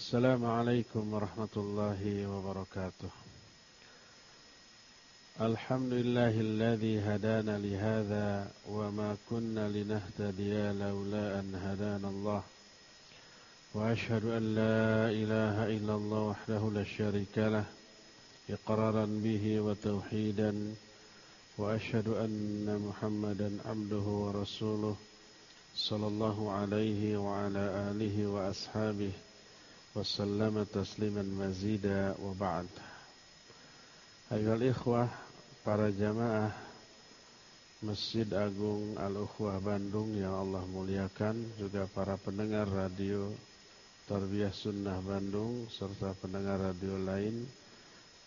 السلام عليكم ورحمة الله وبركاته. الحمد لله الذي هدانا لهذا وما كنا لنهتدي لولا أن هدانا الله. وأشهد أن لا إله إلا الله وحده لا شريك له إقرارا به وتوحيدا. وأشهد أن محمدا عبده ورسوله صلى الله عليه وعلى آله وأصحابه وسلم تسليما مزيدا وبعد أيها الإخوة para jamaah Masjid Agung Al-Ukhwah Bandung yang Allah muliakan juga para pendengar radio Tarbiyah Sunnah Bandung serta pendengar radio lain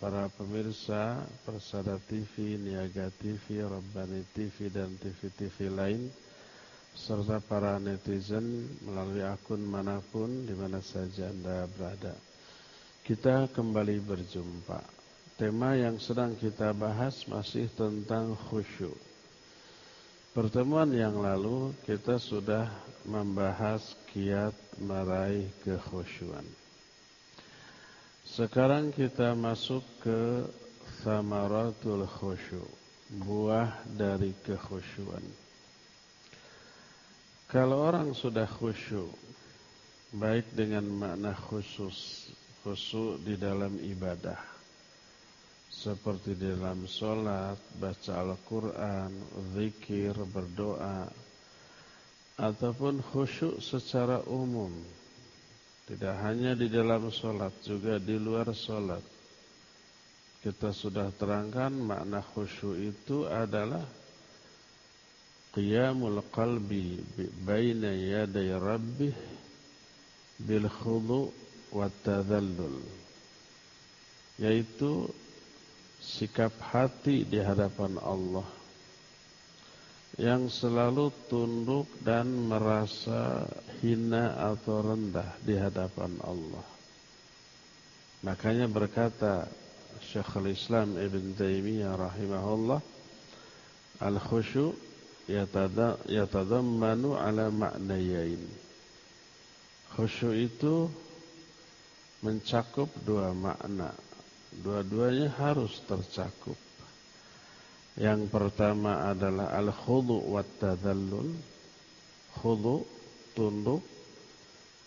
para pemirsa Persada TV, Niaga TV, Rabbani TV dan TV-TV lain serta para netizen melalui akun mana pun di mana saja Anda berada. Kita kembali berjumpa. Tema yang sedang kita bahas masih tentang khusyuk. Pertemuan yang lalu kita sudah membahas kiat meraih kekhusyuan. Sekarang kita masuk ke samaratul khusyuk, buah dari kekhusyuan. Kalau orang sudah khusyuk, baik dengan makna khusus, khusyuk di dalam ibadah, seperti di dalam sholat, baca Al-Quran, zikir, berdoa, ataupun khusyuk secara umum, tidak hanya di dalam sholat, juga di luar sholat. Kita sudah terangkan makna khusyuk itu adalah qiyamul qalbi baina yaday rabbih bil khudu wa tadhallul yaitu sikap hati di hadapan Allah yang selalu tunduk dan merasa hina atau rendah di hadapan Allah. Makanya berkata Syekhul Islam Ibn Taimiyah rahimahullah, al-khusyu' yatadammanu ala maknayain. Khusyuk itu mencakup dua makna. Dua-duanya harus tercakup. Yang pertama adalah al-khudu wa tadhallul. Khudu, tunduk,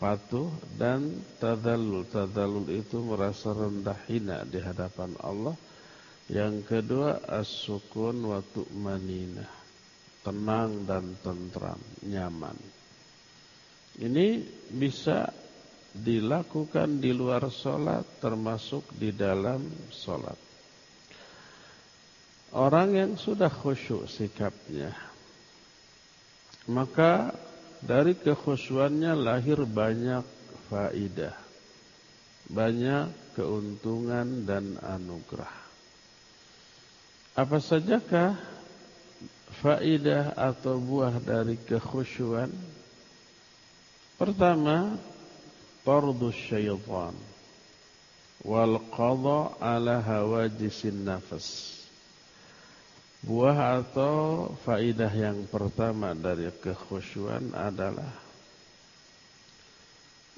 patuh dan tadallul. Tadallul itu merasa rendah hina di hadapan Allah. Yang kedua as-sukun wa tu'maninah tenang dan tentram, nyaman. Ini bisa dilakukan di luar sholat termasuk di dalam sholat. Orang yang sudah khusyuk sikapnya, maka dari kekhusyuannya lahir banyak faidah, banyak keuntungan dan anugerah. Apa sajakah faidah atau buah dari kekhusyuan? Pertama tardu syaitan wal qadha ala hawajisin nafas. Buah atau faidah yang pertama dari kekhusyuan adalah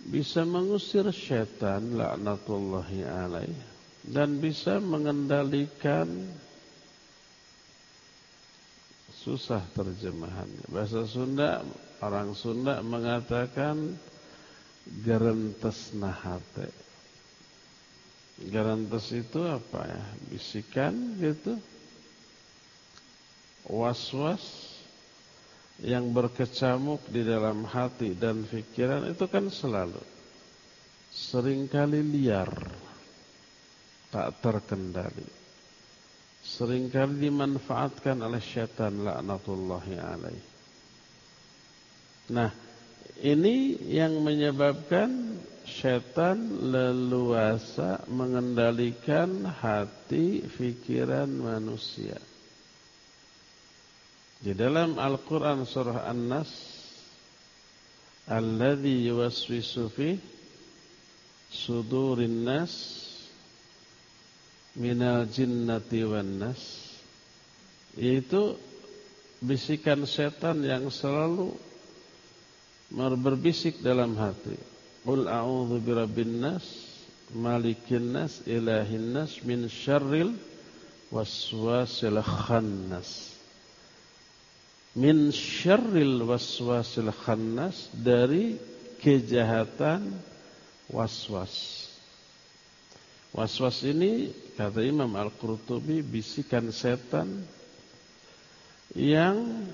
bisa mengusir syaitan laknatullahi alaih dan bisa mengendalikan susah terjemahannya. Bahasa Sunda, orang Sunda mengatakan gerentes nahate. Gerentes itu apa ya? Bisikan gitu. Was-was yang berkecamuk di dalam hati dan pikiran itu kan selalu sering kali liar tak terkendali sering kali dimanfaatkan oleh syaitan laknatullahi alaih. Nah, ini yang menyebabkan syaitan leluasa mengendalikan hati pikiran manusia. Di dalam Al-Quran surah An-Nas Alladhi yuwaswisu fi sudurin nas minal jinnati wan nas yaitu bisikan setan yang selalu berbisik dalam hati Qul a'udzu birabbin nas, malikin nas, ilahin nas min syarril waswasil khannas. Min syarril waswasil khannas dari kejahatan waswas. Waswas ini kata Imam Al-Qurtubi bisikan setan yang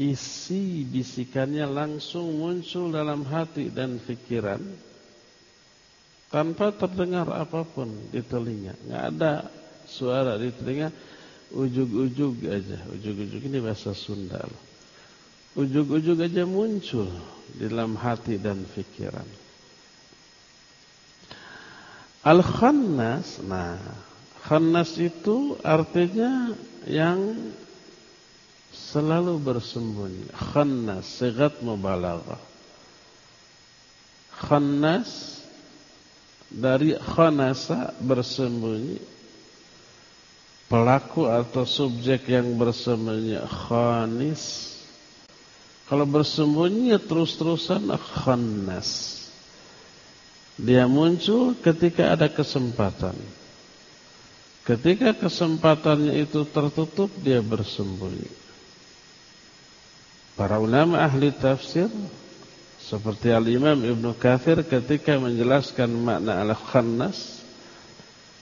isi bisikannya langsung muncul dalam hati dan pikiran tanpa terdengar apa pun di telinga. Nggak ada suara di telinga, ujug-ujug aja. Ujug-ujug ini bahasa Sunda. Ujug-ujug aja muncul di dalam hati dan pikiran. Al-Khannas, nah, Khannas itu artinya yang selalu bersembunyi. Khannas, segat mubalaghah. Khannas dari khanasa bersembunyi. Pelaku atau subjek yang bersembunyi khanis. Kalau bersembunyi terus-terusan khannas. Dia muncul ketika ada kesempatan. Ketika kesempatannya itu tertutup, dia bersembunyi. Para ulama ahli tafsir seperti Al-Imam Ibn Kathir ketika menjelaskan makna al-khannas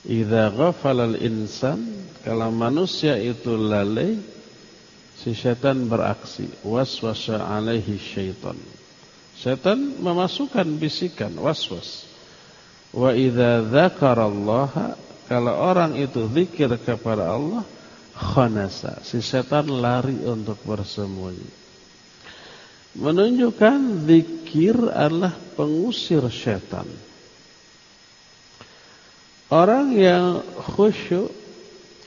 Idza ghafala al-insan kalau manusia itu lalai si setan beraksi waswasa alaihi syaitan Setan memasukkan bisikan waswas Wa idza dzakarallaha kalau orang itu zikir kepada Allah khanasa si setan lari untuk bersembunyi. Menunjukkan zikir adalah pengusir setan. Orang yang khusyuk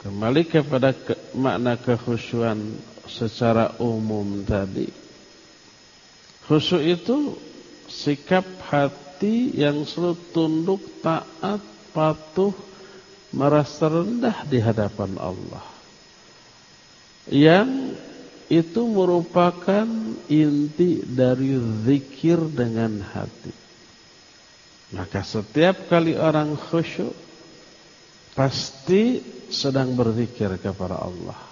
kembali kepada ke, makna kekhusyuan secara umum tadi. Khusyuk itu sikap hati yang selalu tunduk, taat, patuh, merasa rendah di hadapan Allah. Yang itu merupakan inti dari zikir dengan hati. Maka setiap kali orang khusyuk pasti sedang berzikir kepada Allah.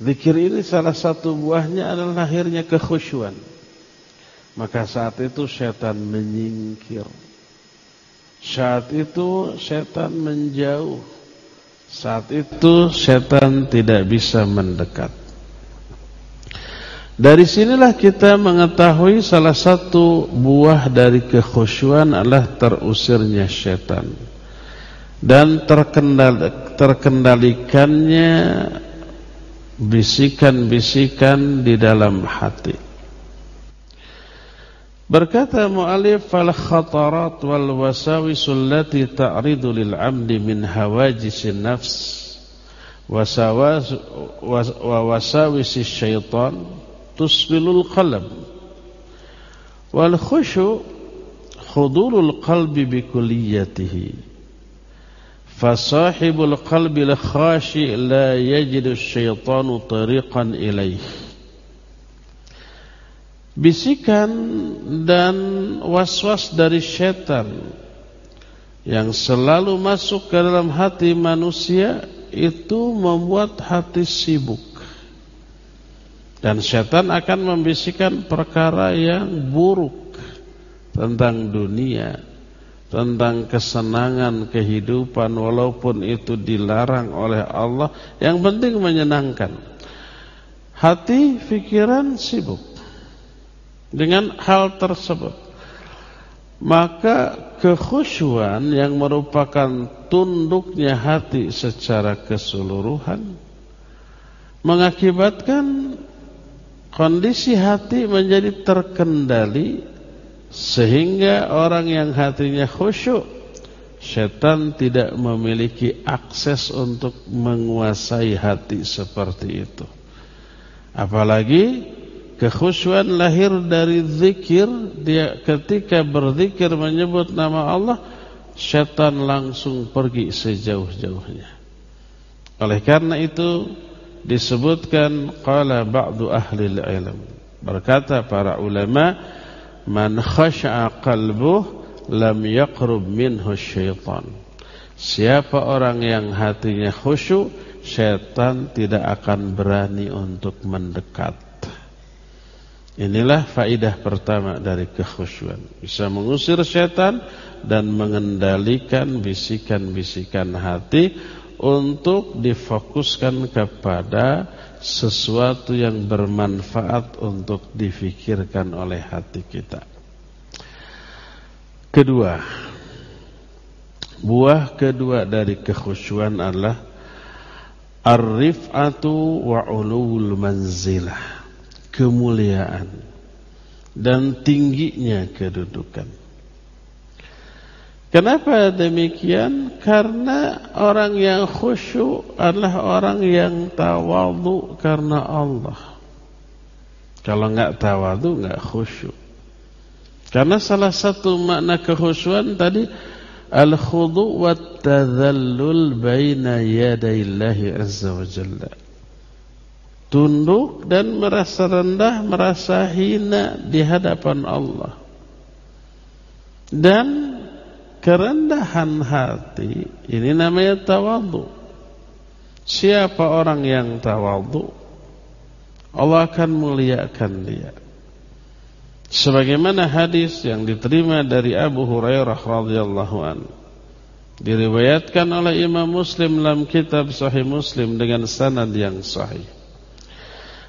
Zikir ini salah satu buahnya adalah lahirnya kekhusyuan. Maka saat itu setan menyingkir. Saat itu setan menjauh. Saat itu setan tidak bisa mendekat. Dari sinilah kita mengetahui salah satu buah dari kekhusyuan adalah terusirnya setan. Dan terkendal, terkendalikannya bisikan-bisikan di dalam hati. Berkata mu'alif fal khatarat wal wasawis allati ta'ridu lil min hawajisin nafs wa wasawis syaitan tusbilul qalb wal khushu khudurul qalbi bi kulliyatihi fasahibul qalbi al khashi la yajidu syaitanu tariqan ilaihi bisikan dan was-was dari setan yang selalu masuk ke dalam hati manusia itu membuat hati sibuk. Dan setan akan membisikkan perkara yang buruk tentang dunia, tentang kesenangan kehidupan walaupun itu dilarang oleh Allah, yang penting menyenangkan. Hati, pikiran sibuk dengan hal tersebut maka kekhusyuan yang merupakan tunduknya hati secara keseluruhan mengakibatkan kondisi hati menjadi terkendali sehingga orang yang hatinya khusyuk setan tidak memiliki akses untuk menguasai hati seperti itu. Apalagi Kekhusyuan lahir dari zikir Dia ketika berzikir menyebut nama Allah Syaitan langsung pergi sejauh-jauhnya. Oleh karena itu Disebutkan Qala ba'du ahli ilm. Berkata para ulama man khasha'a qalbuh lam yaqrub minhu syaitan. Siapa orang yang hatinya khusyuk, setan tidak akan berani untuk mendekat. Inilah faidah pertama dari kekhusyuan. Bisa mengusir setan dan mengendalikan bisikan-bisikan hati untuk difokuskan kepada sesuatu yang bermanfaat untuk difikirkan oleh hati kita. Kedua, buah kedua dari kekhusyuan adalah ar-rif'atu wa ulul manzilah, kemuliaan dan tingginya kedudukan. Kenapa demikian? Karena orang yang khusyuk adalah orang yang tawadu karena Allah. Kalau enggak tawadu enggak khusyuk. Karena salah satu makna kekhusyuan tadi al-khudu' wa tadhallul baina yadayillahi azza wa jalla. Tunduk dan merasa rendah, merasa hina di hadapan Allah. Dan kerendahan hati ini namanya tawadhu. Siapa orang yang tawadhu Allah akan muliakan dia. Sebagaimana hadis yang diterima dari Abu Hurairah radhiyallahu an. Diriwayatkan oleh Imam Muslim dalam kitab Sahih Muslim dengan sanad yang sahih.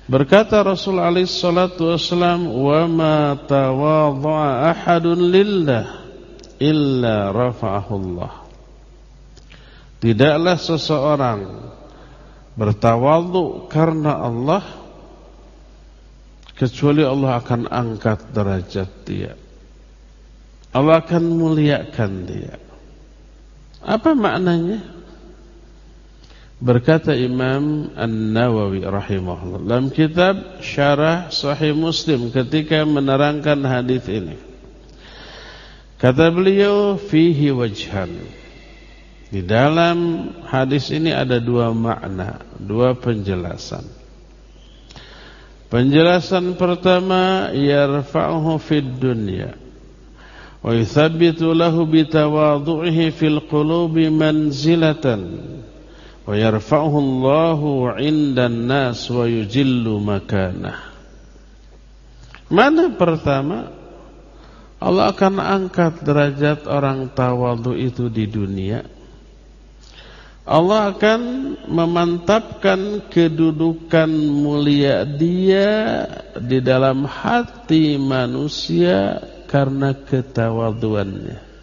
Berkata Rasul alaihi salatu wasallam, "Wa ma tawadha'a ahadun lillah" illa rafa'ahullah. Tidaklah seseorang bertawadhu karena Allah kecuali Allah akan angkat derajat dia. Allah akan muliakan dia. Apa maknanya? Berkata Imam An-Nawawi rahimahullah dalam kitab Syarah Sahih Muslim ketika menerangkan hadis ini. Kata beliau fihi wajhan. Di dalam hadis ini ada dua makna, dua penjelasan. Penjelasan pertama yarfa'uhu fid dunya wa yuthabbitu lahu bitawadhu'ihi fil qulubi manzilatan wa yarfa'uhu Allahu 'indan nas wa yujillu makanah. Mana pertama? Allah akan angkat derajat orang tawadu itu di dunia. Allah akan memantapkan kedudukan mulia dia di dalam hati manusia karena ketawaduannya.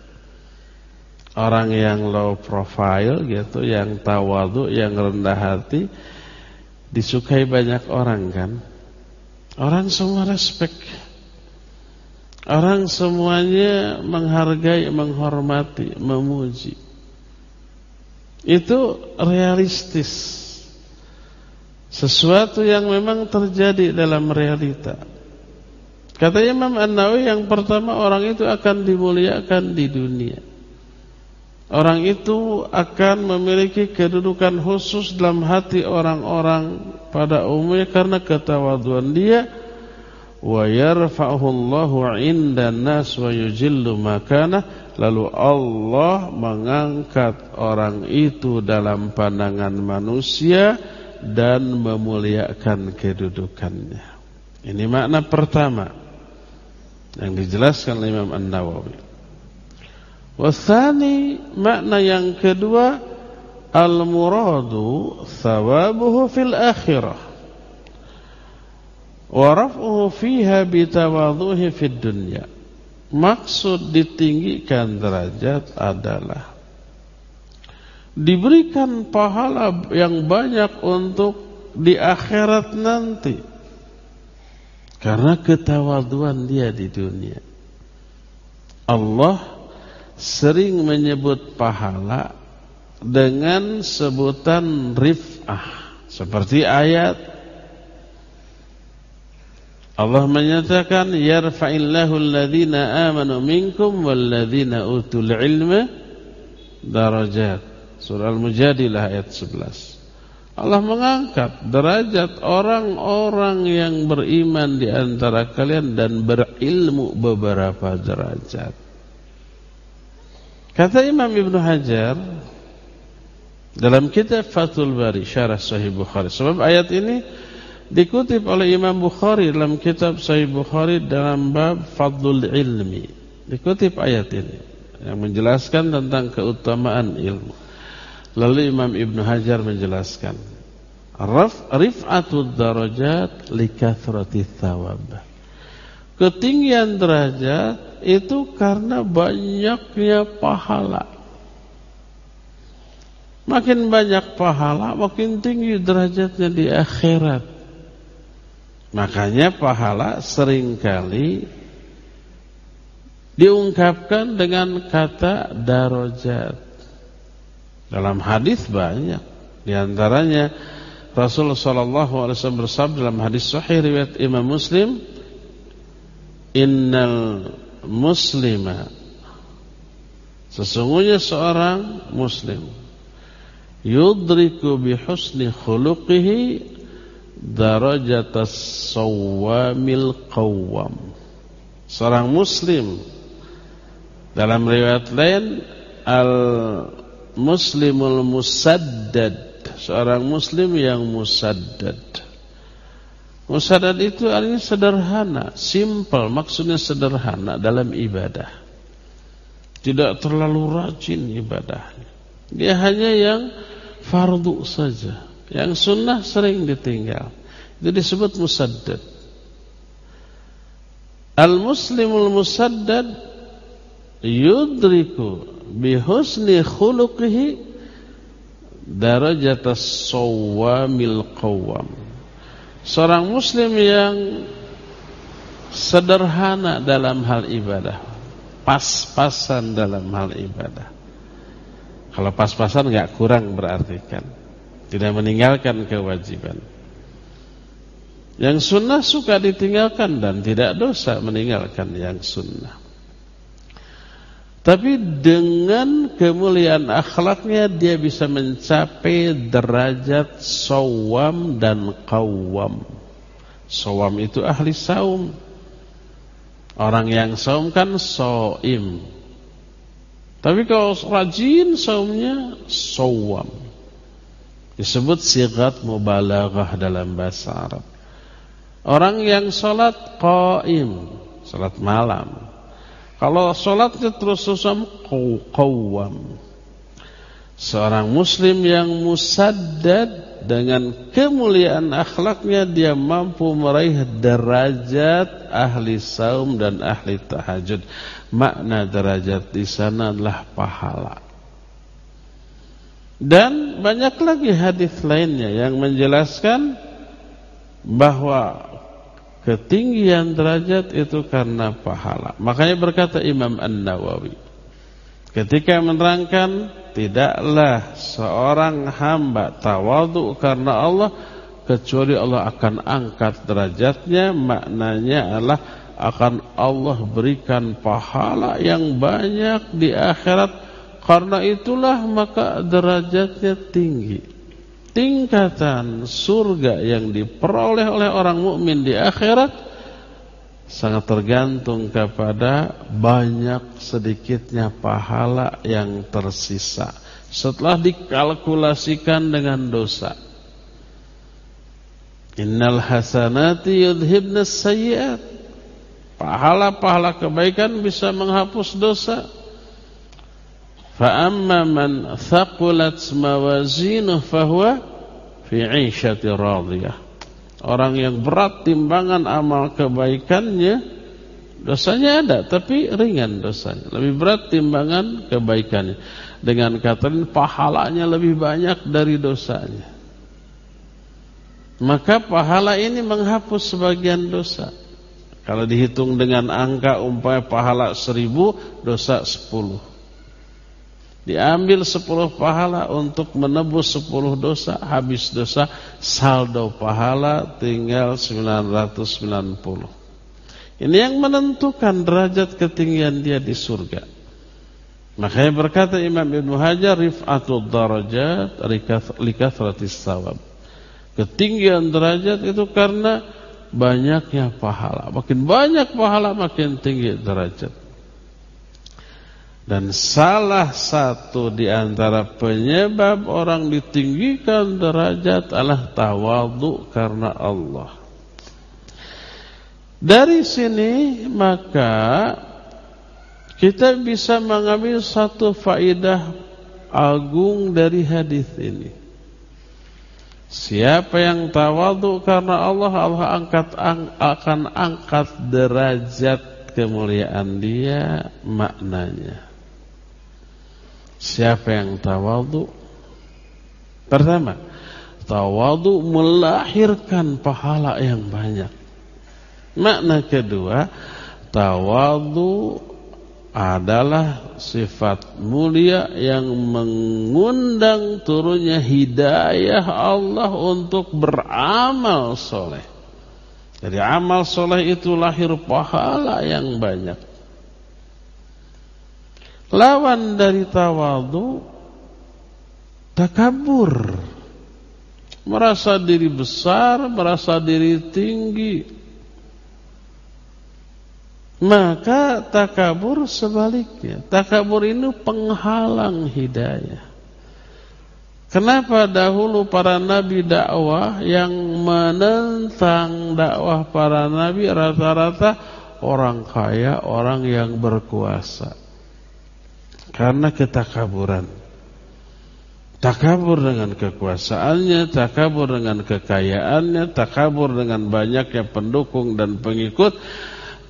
Orang yang low profile gitu, yang tawadu, yang rendah hati disukai banyak orang kan. Orang semua respect Orang semuanya menghargai, menghormati, memuji. Itu realistis. Sesuatu yang memang terjadi dalam realita. Kata Imam An-Nawawi yang pertama orang itu akan dimuliakan di dunia. Orang itu akan memiliki kedudukan khusus dalam hati orang-orang pada umumnya karena ketawaduan dia wa yarfa'uhu Allahu 'inda nas wa yujillu makanah lalu Allah mengangkat orang itu dalam pandangan manusia dan memuliakan kedudukannya. Ini makna pertama yang dijelaskan oleh Imam An-Nawawi. Wasani makna yang kedua al-muradu thawabuhu fil akhirah wa fiha bitawadhuhi fid dunya. Maksud ditinggikan derajat adalah diberikan pahala yang banyak untuk di akhirat nanti. Karena ketawaduan dia di dunia. Allah sering menyebut pahala dengan sebutan rif'ah. Seperti ayat Allah menyatakan yarfa'illahu alladhina amanu minkum walladhina utul ilma darajat. Surah Al-Mujadilah ayat 11. Allah mengangkat derajat orang-orang yang beriman di antara kalian dan berilmu beberapa derajat. Kata Imam Ibn Hajar dalam kitab Fathul Bari Syarah Sahih Bukhari. Sebab ayat ini dikutip oleh Imam Bukhari dalam kitab Sahih Bukhari dalam bab Fadlul Ilmi. Dikutip ayat ini yang menjelaskan tentang keutamaan ilmu. Lalu Imam Ibn Hajar menjelaskan Rif'atul darajat likathrati thawab Ketinggian derajat itu karena banyaknya pahala Makin banyak pahala Makin tinggi derajatnya di akhirat Makanya pahala sering kali Diungkapkan dengan kata darajat. Dalam hadis banyak. Di antaranya Rasulullah wasallam bersabda dalam hadis sahih riwayat Imam Muslim Innal muslima. Sesungguhnya seorang muslim yudriku bi husni khuluqihi darajatas sawamil qawwam. Seorang muslim dalam riwayat lain al muslimul musaddad. Seorang muslim yang musaddad. Musaddad itu artinya sederhana simple maksudnya sederhana dalam ibadah. Tidak terlalu rajin ibadahnya. Dia hanya yang fardu saja yang sunnah sering ditinggal itu disebut musaddad al muslimul musaddad yudriku bihusni khuluqihi darajat as-sawamil qawam. Seorang muslim yang sederhana dalam hal ibadah, pas-pasan dalam hal ibadah. Kalau pas-pasan enggak kurang berarti kan tidak meninggalkan kewajiban. Yang sunnah suka ditinggalkan dan tidak dosa meninggalkan yang sunnah. Tapi dengan kemuliaan akhlaknya dia bisa mencapai derajat sawam dan qawwam. Sawam itu ahli saum. Orang yang saum kan soim. Tapi kalau rajin saumnya sawam. Disebut sigat mubalaghah dalam bahasa Arab. Orang yang salat qaim, salat malam. Kalau sholatnya terus-terusan qawwam. Seorang muslim yang musaddad dengan kemuliaan akhlaknya dia mampu meraih derajat ahli saum dan ahli tahajud. Makna derajat di sana adalah pahala. Dan banyak lagi hadis lainnya yang menjelaskan bahwa Ketinggian derajat itu karena pahala. Makanya berkata Imam An-Nawawi. Ketika menerangkan tidaklah seorang hamba tawadu karena Allah kecuali Allah akan angkat derajatnya maknanya adalah akan Allah berikan pahala yang banyak di akhirat karena itulah maka derajatnya tinggi tingkatan surga yang diperoleh oleh orang mukmin di akhirat sangat tergantung kepada banyak sedikitnya pahala yang tersisa setelah dikalkulasikan dengan dosa. Innal hasanati yudhibna sayyiat. Pahala-pahala kebaikan bisa menghapus dosa. Amma man thaqulat mawazinuhu fahuwa fi 'ishati radiyah. Orang yang berat timbangan amal kebaikannya dosanya ada tapi ringan dosanya. Lebih berat timbangan kebaikannya. Dengan kata lain pahalanya lebih banyak dari dosanya. Maka pahala ini menghapus sebagian dosa. Kalau dihitung dengan angka umpamanya pahala seribu, dosa sepuluh. Diambil sepuluh pahala untuk menebus sepuluh dosa, habis dosa, saldo pahala tinggal 990. Ini yang menentukan derajat ketinggian dia di surga. Makanya berkata Imam Ibn Hajar, rif'atul darajat likathratis sawab. Ketinggian derajat itu karena banyaknya pahala. Makin banyak pahala makin tinggi derajat. Dan salah satu di antara penyebab orang ditinggikan derajat adalah tawadhu karena Allah. Dari sini maka kita bisa mengambil satu faidah agung dari hadis ini. Siapa yang tawadhu karena Allah, Allah angkat ang, akan angkat derajat kemuliaan dia maknanya. Siapa yang tawadhu? Pertama, tawadhu melahirkan pahala yang banyak. Makna kedua, tawadhu adalah sifat mulia yang mengundang turunnya hidayah Allah untuk beramal soleh. Jadi amal soleh itu lahir pahala yang banyak. Lawan dari tawadu takabur. Merasa diri besar, merasa diri tinggi. Maka takabur sebaliknya. Takabur ini penghalang hidayah. Kenapa dahulu para nabi dakwah yang menentang dakwah para nabi rata-rata orang kaya, orang yang berkuasa. Karena ketakaburan Takabur dengan kekuasaannya Takabur dengan kekayaannya Takabur dengan banyaknya pendukung dan pengikut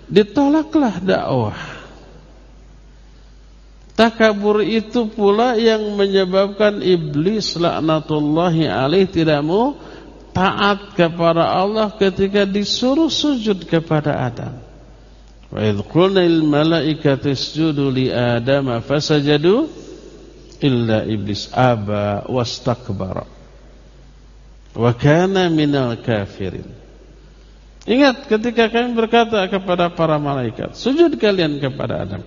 Ditolaklah dakwah Takabur itu pula yang menyebabkan iblis laknatullahi alaih tidak mau taat kepada Allah ketika disuruh sujud kepada Adam. Wa idh qulna lil malaikati isjudu li adama fasajadu illa iblis aba wastakbara wa kana minal kafirin. Ingat ketika kami berkata kepada para malaikat, sujud kalian kepada Adam.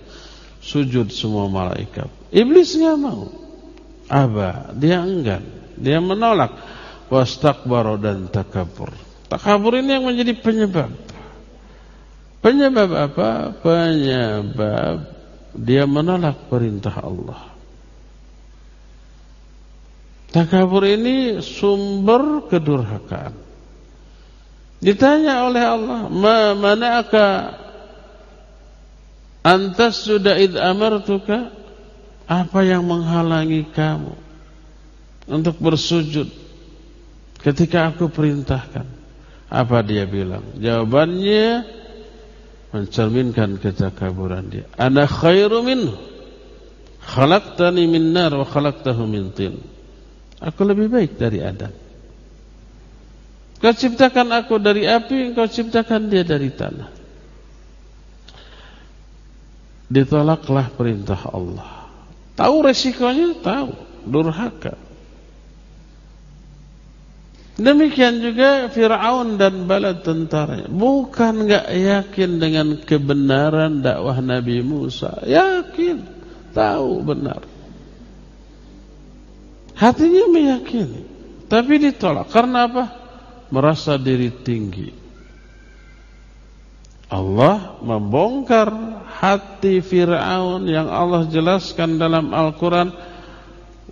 Sujud semua malaikat. Iblis enggak mau. Aba, dia enggan. Dia menolak. Wastakbara dan takabur. Takabur ini yang menjadi penyebab Penyebab apa? Penyebab dia menolak perintah Allah. Takabur ini sumber kedurhakaan. Ditanya oleh Allah, "Ma mana'aka antas sudah id amartuka?" Apa yang menghalangi kamu untuk bersujud ketika aku perintahkan? Apa dia bilang? Jawabannya mencerminkan ketakaburan dia. Ana khairu minhu. Khalaqtani min nar wa khalaqtahu min tin. Aku lebih baik dari Adam. Kau ciptakan aku dari api, kau ciptakan dia dari tanah. Ditolaklah perintah Allah. Tahu resikonya? Tahu. Durhaka. Demikian juga Fir'aun dan bala tentaranya. Bukan enggak yakin dengan kebenaran dakwah Nabi Musa. Yakin. Tahu benar. Hatinya meyakini. Tapi ditolak. Karena apa? Merasa diri tinggi. Allah membongkar hati Fir'aun yang Allah jelaskan dalam Al-Quran.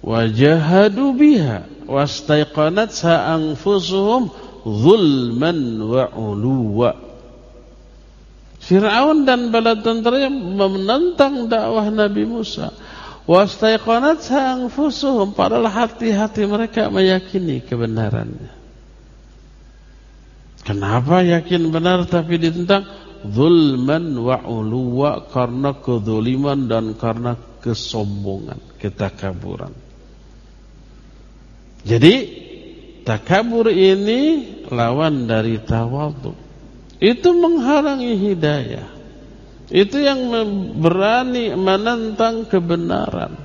Wajahadu biha wastaiqanatha anfusuhum zulman wa uluwa. Fir'aun dan bala tentaranya menentang dakwah Nabi Musa. Wastaiqanatha anfusuhum padahal hati-hati mereka meyakini kebenarannya. Kenapa yakin benar tapi ditentang? Zulman wa uluwa karena kezuliman dan karena kesombongan, ketakaburan. Jadi takabur ini lawan dari tawadhu. Itu menghalangi hidayah. Itu yang berani menentang kebenaran.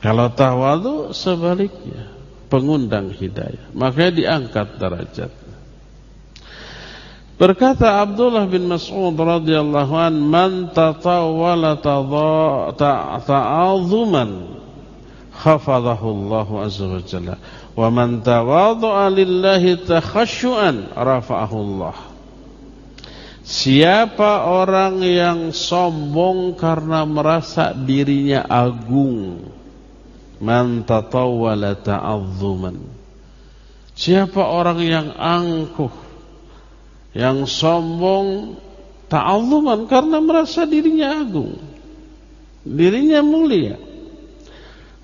Kalau tawadhu sebaliknya, pengundang hidayah. Makanya diangkat derajat. Berkata Abdullah bin Mas'ud radhiyallahu an, "Man tatawwala ta'azuman khafadahu Allah azza wa jalla. Wa man tawadha'a lillahi takhashu'an rafa'ahu Allah. Siapa orang yang sombong karena merasa dirinya agung Man tatawwala ta'azzuman Siapa orang yang angkuh Yang sombong ta'azzuman karena merasa dirinya agung Dirinya mulia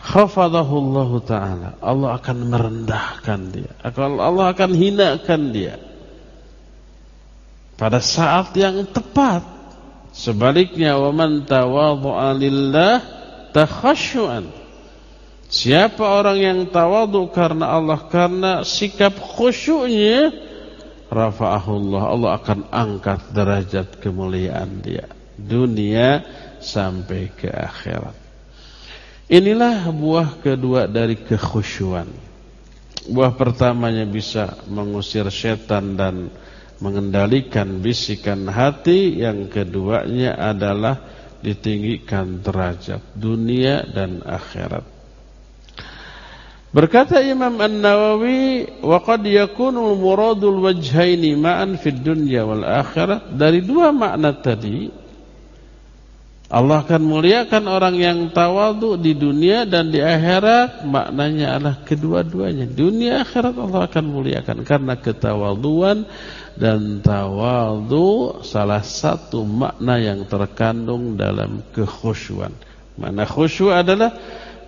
Khafadahu Allah Ta'ala Allah akan merendahkan dia Allah akan hinakan dia pada saat yang tepat. Sebaliknya wa man tawadhu'a lillah takhasyuan. Siapa orang yang tawadhu karena Allah karena sikap khusyuknya rafa'ahu Allah. Allah akan angkat derajat kemuliaan dia dunia sampai ke akhirat. Inilah buah kedua dari kekhusyuan. Buah pertamanya bisa mengusir setan dan mengendalikan bisikan hati, yang keduanya adalah ditinggikan derajat dunia dan akhirat. Berkata Imam An-Nawawi, "Wa qad yakunu al-muradul wajhaini ma'an fid dunya wal akhirah." Dari dua makna tadi, Allah akan muliakan orang yang tawadu di dunia dan di akhirat maknanya adalah kedua-duanya. Dunia akhirat Allah akan muliakan karena ketawaduan dan tawadu salah satu makna yang terkandung dalam kekhusyuan. Makna khusyuk adalah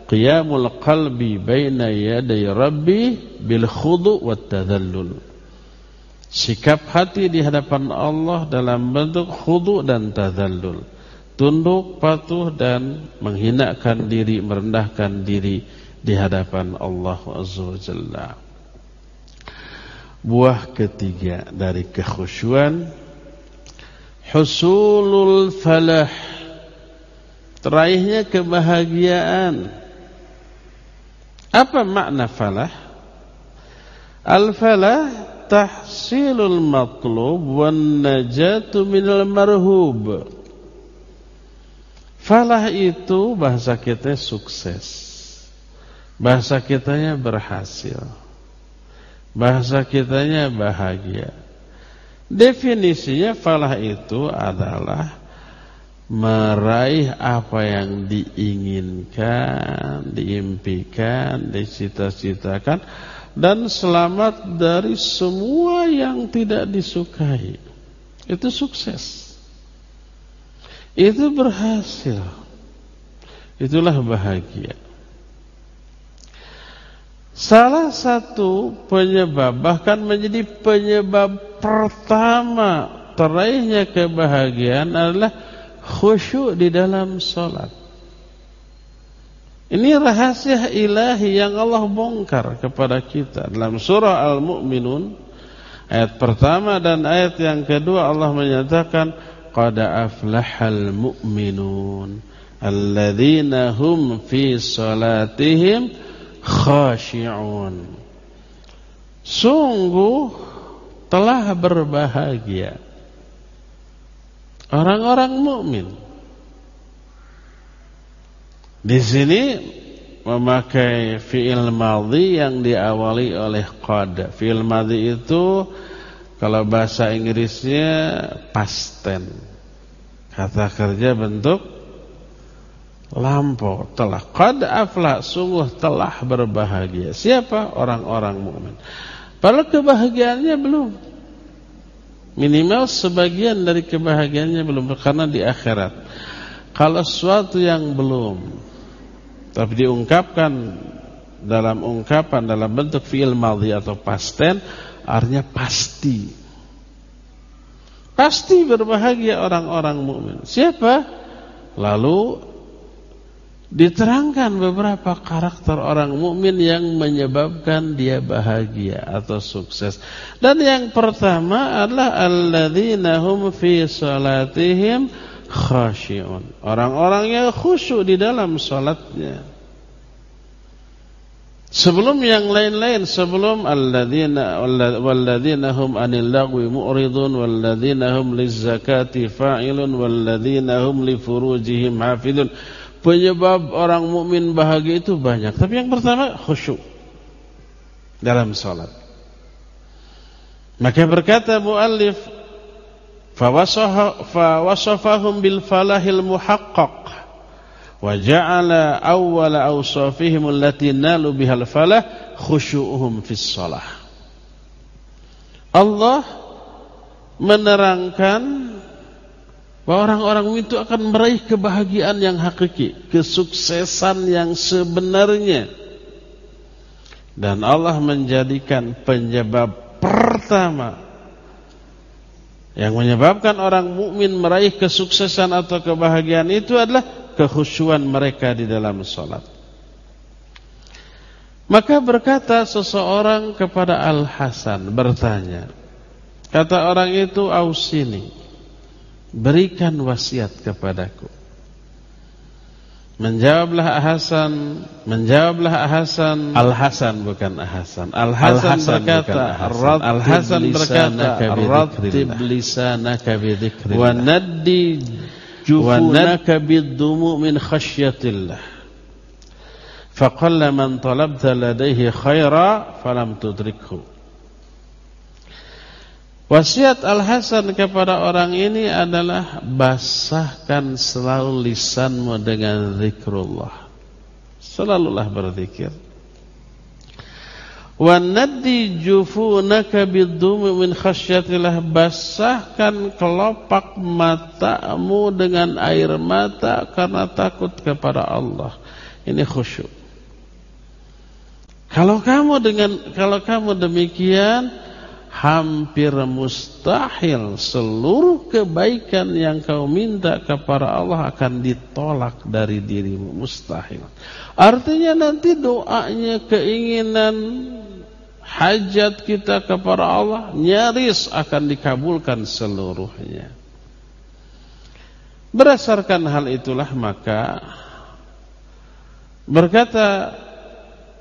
qiyamul qalbi baina yaday rabbi bil khudu' wat tadallul. Sikap hati di hadapan Allah dalam bentuk khudu' dan tadallul tunduk, patuh dan menghinakan diri, merendahkan diri di hadapan Allah Azza wa Jalla. Buah ketiga dari kekhusyuan husulul falah. Teraihnya kebahagiaan. Apa makna falah? Al-falah tahsilul matlub wan najatu minal marhub. Falah itu bahasa kita sukses. Bahasa kitanya berhasil. Bahasa kitanya bahagia. Definisinya falah itu adalah meraih apa yang diinginkan, diimpikan, dicita-citakan dan selamat dari semua yang tidak disukai. Itu sukses itu berhasil. Itulah bahagia. Salah satu penyebab bahkan menjadi penyebab pertama teraihnya kebahagiaan adalah khusyuk di dalam solat. Ini rahasia ilahi yang Allah bongkar kepada kita dalam surah Al-Mu'minun ayat pertama dan ayat yang kedua Allah menyatakan qad aflahal mu'minun alladzina hum fi salatihim khashi'un sungguh telah berbahagia orang-orang mukmin di sini memakai fi'il madhi yang diawali oleh qad. Fi'il madhi itu kalau bahasa Inggrisnya past tense. Kata kerja bentuk lampau telah qad afla sungguh telah berbahagia. Siapa? Orang-orang mukmin. Padahal kebahagiaannya belum. Minimal sebagian dari kebahagiaannya belum karena di akhirat. Kalau sesuatu yang belum tapi diungkapkan dalam ungkapan dalam bentuk fi'il madhi atau past tense artinya pasti. Pasti berbahagia orang-orang mukmin. Siapa? Lalu diterangkan beberapa karakter orang mukmin yang menyebabkan dia bahagia atau sukses. Dan yang pertama adalah alladzina hum fi salatihim khashi'un. Orang-orang yang khusyuk di dalam salatnya. Sebelum yang lain-lain sebelum alladzina walladzina hum anil lagwi mu'ridun walladzina hum lizakati fa'ilun walladzina hum li furujihim hafidun penyebab orang mukmin bahagia itu banyak. Tapi yang pertama khusyuk dalam salat. Maka berkata muallif fawasafahum bil falahil muhaqqaq wa ja'ala awwala awsafihim allati nalu bihal falah khusyu'uhum fis shalah. Allah menerangkan bahwa orang-orang itu akan meraih kebahagiaan yang hakiki, kesuksesan yang sebenarnya. Dan Allah menjadikan penyebab pertama yang menyebabkan orang mukmin meraih kesuksesan atau kebahagiaan itu adalah kekhusyuan mereka di dalam salat. Maka berkata seseorang kepada Al Hasan bertanya, kata orang itu ausini berikan wasiat kepadaku. Menjawablah Hasan, menjawablah Hasan, Al Hasan bukan Hasan. Al Hasan berkata, Al Hasan berkata, "Rattib lisanaka bi dzikrillah wa naddi jufunaka bid-dumu min khasyatillah." Faqalla man talabta ladaihi khaira falam tudrikhu. Wasiat Al-Hasan kepada orang ini adalah basahkan selalu lisanmu dengan zikrullah. Selalulah berzikir. Wa naddi jufunaka bidumi min khasyatillah basahkan kelopak matamu dengan air mata karena takut kepada Allah. Ini khusyuk. Kalau kamu dengan kalau kamu demikian hampir mustahil seluruh kebaikan yang kau minta kepada Allah akan ditolak dari dirimu. Mustahil. Artinya nanti doanya keinginan hajat kita kepada Allah nyaris akan dikabulkan seluruhnya. Berdasarkan hal itulah maka berkata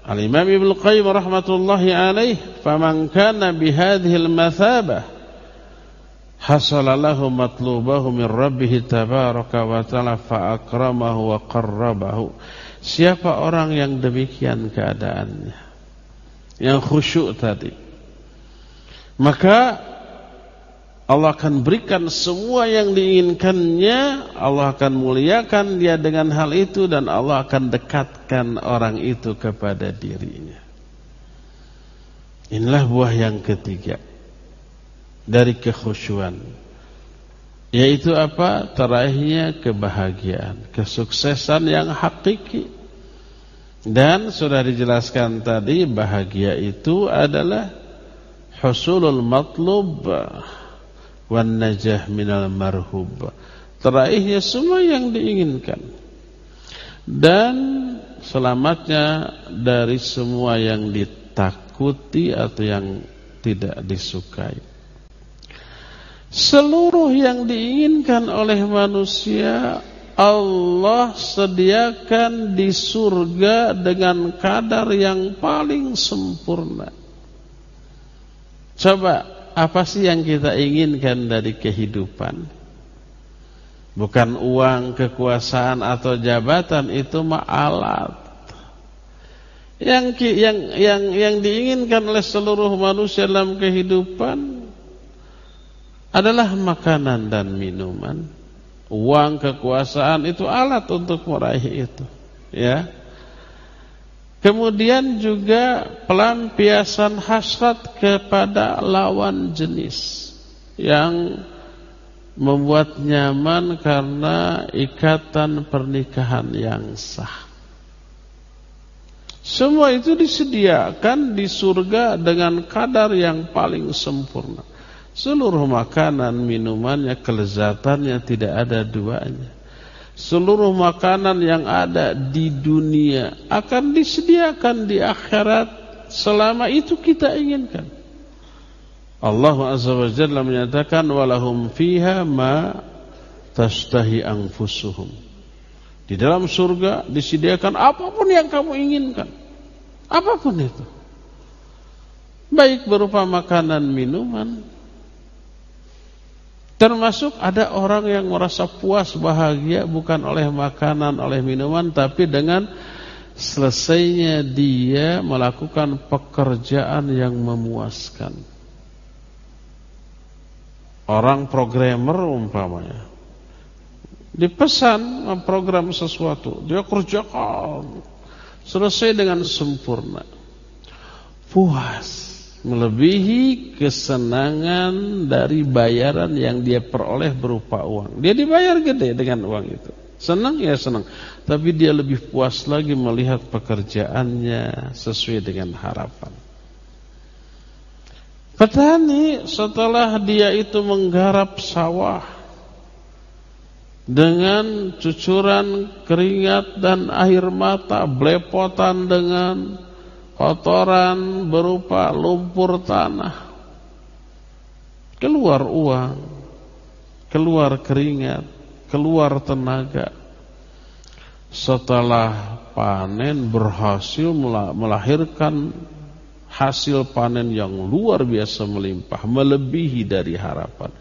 Al-Imam Ibnu Qayyim rahmatullahi alaih, "Faman kana bihadhihi al-mathabah hasala lahu matlubahu min rabbih tabaraka wa ta'ala fa akramahu wa qarrabahu." Siapa orang yang demikian keadaannya? Yang khusyuk tadi. Maka Allah akan berikan semua yang diinginkannya Allah akan muliakan dia dengan hal itu Dan Allah akan dekatkan orang itu kepada dirinya. Inilah buah yang ketiga Dari kekhusyuan Yaitu apa? Terakhirnya kebahagiaan Kesuksesan yang hakiki. Dan sudah dijelaskan tadi Bahagia itu adalah Husulul matlub wan najah minal marhub. Terakhirnya semua yang diinginkan. Dan selamatnya dari semua yang ditakuti atau yang tidak disukai. Seluruh yang diinginkan oleh manusia Allah sediakan di surga dengan kadar yang paling sempurna. Coba apa sih yang kita inginkan dari kehidupan? Bukan uang, kekuasaan atau jabatan itu mah alat. Yang yang yang yang diinginkan oleh seluruh manusia dalam kehidupan adalah makanan dan minuman. Uang, kekuasaan itu alat untuk meraih itu, ya. Kemudian juga pelampiasan hasrat kepada lawan jenis yang membuat nyaman karena ikatan pernikahan yang sah. Semua itu disediakan di surga dengan kadar yang paling sempurna. Seluruh makanan, minumannya, kelezatannya tidak ada duanya seluruh makanan yang ada di dunia akan disediakan di akhirat selama itu kita inginkan. Allah Azza wa Jalla menyatakan walahum fiha ma tashtahi anfusuhum. Di dalam surga disediakan apa pun yang kamu inginkan. Apa pun itu. Baik berupa makanan, minuman, Termasuk ada orang yang merasa puas bahagia bukan oleh makanan, oleh minuman tapi dengan selesainya dia melakukan pekerjaan yang memuaskan. Orang programmer umpamanya dipesan memprogram sesuatu, dia kerjakan selesai dengan sempurna. Puas melebihi kesenangan dari bayaran yang dia peroleh berupa uang. Dia dibayar gede dengan uang itu. Senang ya senang, tapi dia lebih puas lagi melihat pekerjaannya sesuai dengan harapan. Petani setelah dia itu menggarap sawah dengan cucuran keringat dan air mata, blepotan dengan kotoran berupa lumpur tanah. Keluar uang, keluar keringat, keluar tenaga. Setelah panen berhasil melahirkan hasil panen yang luar biasa melimpah, melebihi dari harapan.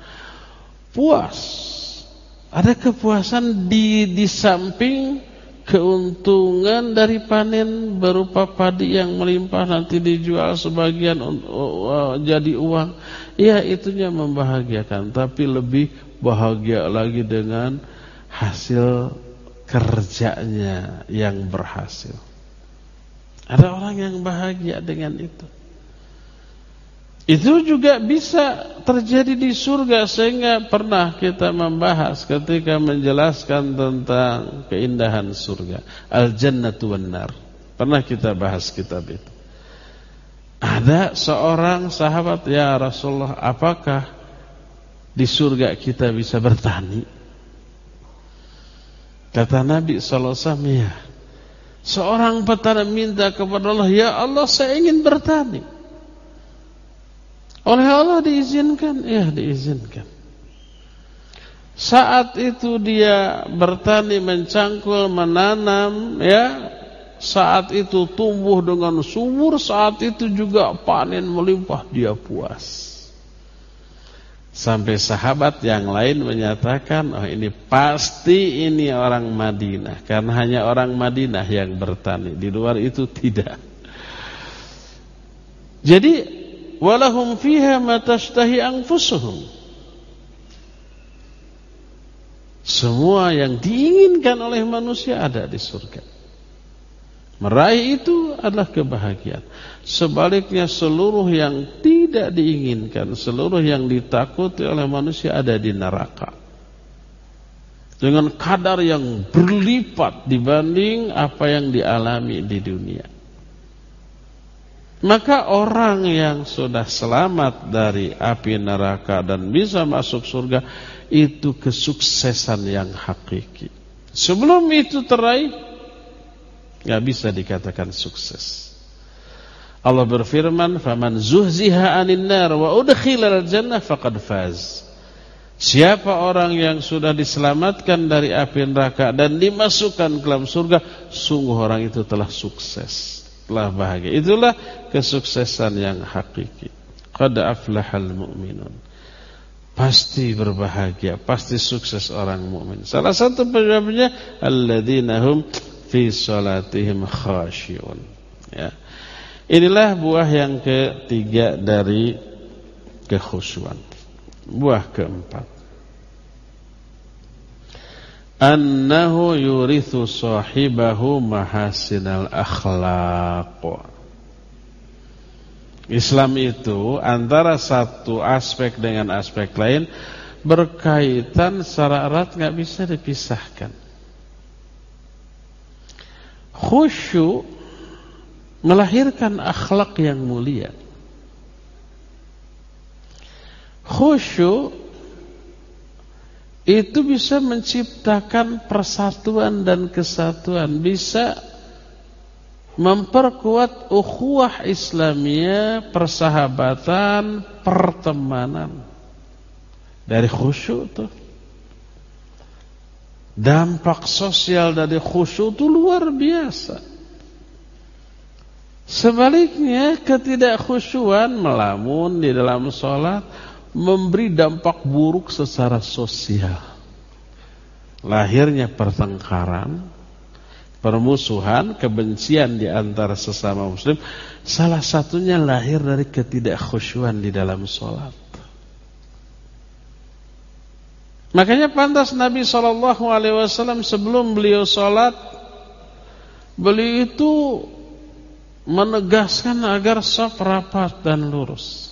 Puas. Ada kepuasan di di samping keuntungan dari panen berupa padi yang melimpah nanti dijual sebagian jadi uang. Ya itunya membahagiakan tapi lebih bahagia lagi dengan hasil kerjanya yang berhasil. Ada orang yang bahagia dengan itu itu juga bisa terjadi di surga sehingga pernah kita membahas ketika menjelaskan tentang keindahan surga. Al-jannatu wan nar. Pernah kita bahas kitab itu. Ada seorang sahabat ya Rasulullah, apakah di surga kita bisa bertani? Kata Nabi wasallam, ya. Seorang petani minta kepada Allah, "Ya Allah, saya ingin bertani." Oleh Allah diizinkan, ya diizinkan. Saat itu dia bertani, mencangkul, menanam, ya. Saat itu tumbuh dengan subur, saat itu juga panen melimpah, dia puas. Sampai sahabat yang lain menyatakan, oh ini pasti ini orang Madinah. Karena hanya orang Madinah yang bertani. Di luar itu tidak. Jadi walahum fiha ma tashtahi anfusuhum. Semua yang diinginkan oleh manusia ada di surga. Meraih itu adalah kebahagiaan. Sebaliknya seluruh yang tidak diinginkan seluruh yang ditakuti oleh manusia ada di neraka. Dengan kadar yang berlipat dibanding apa yang dialami di dunia maka orang yang sudah selamat dari api neraka dan bisa masuk surga itu kesuksesan yang hakiki. Sebelum itu teraih nggak bisa dikatakan sukses. Allah berfirman, "Faman zuhziha 'anil nar wa udkhilal jannah faqad faz." Siapa orang yang sudah diselamatkan dari api neraka dan dimasukkan ke dalam surga, sungguh orang itu telah sukses telah bahagia. Itulah kesuksesan yang hakiki. Qad aflahal mu'minun. Pasti berbahagia, pasti sukses orang mukmin. Salah satu penyebabnya alladzina hum fi salatihim khashi'un. Ya. Inilah buah yang ketiga dari kekhusyuan. Buah keempat annahu yurithu sahibahu mahasinal akhlaq. Islam itu antara satu aspek dengan aspek lain berkaitan secara erat nggak bisa dipisahkan. Khusyuk melahirkan akhlak yang mulia. Khusyuk itu bisa menciptakan persatuan dan kesatuan, bisa memperkuat ukhuwah Islamiyah, persahabatan, pertemanan. Dari khusyuk tuh. Dampak sosial dari khusyuk itu luar biasa. Sebaliknya ketidakkhusyuan melamun di dalam sholat memberi dampak buruk secara sosial. Lahirnya pertengkaran, permusuhan, kebencian di antara sesama muslim, salah satunya lahir dari ketidakkhusyuan di dalam sholat. Makanya pantas Nabi Shallallahu Alaihi Wasallam sebelum beliau sholat, beliau itu menegaskan agar saf rapat dan lurus.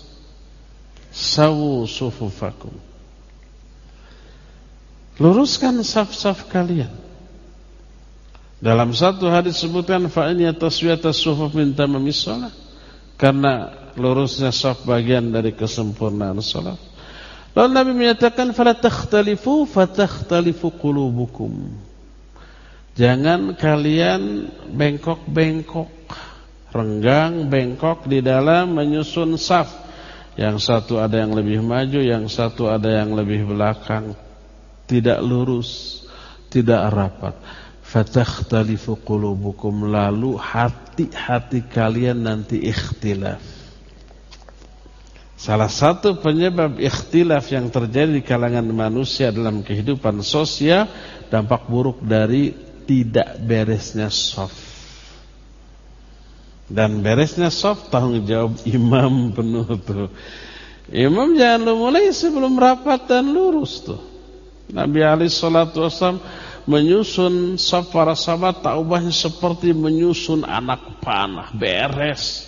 Sawu sufufakum. Luruskan saf-saf kalian. Dalam satu hadis sebutkan fa'in taswiyata sufuf min tamamis shalah. Karena lurusnya saf bagian dari kesempurnaan salat. Lalu Nabi menyatakan fala takhtalifu fatakhtalifu qulubukum. Jangan kalian bengkok-bengkok, renggang, bengkok di dalam menyusun saf. Yang satu ada yang lebih maju, yang satu ada yang lebih belakang. Tidak lurus, tidak rapat fatakhtalifu qulubukum lalu hati-hati kalian nanti ikhtilaf. Salah satu penyebab ikhtilaf yang terjadi di kalangan manusia dalam kehidupan sosial dampak buruk dari tidak beresnya soft. Dan beresnya soft tanggung jawab imam penuh tuh. Imam jangan lu mulai sebelum rapat dan lurus tuh. Nabi Ali salatu wasallam menyusun saf para sahabat tak ubahnya seperti menyusun anak panah beres.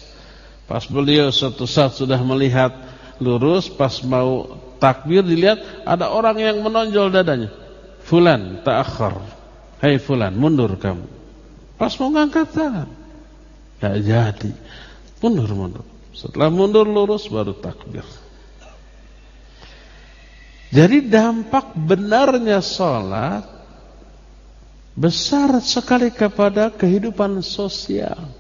Pas beliau suatu saat sudah melihat lurus pas mau takbir dilihat ada orang yang menonjol dadanya. Fulan ta'akhir hei fulan mundur kamu. Pas mau ngangkat tangan gak jadi. Mundur mundur. Setelah mundur lurus baru takbir. Jadi dampak benarnya sholat besar sekali kepada kehidupan sosial.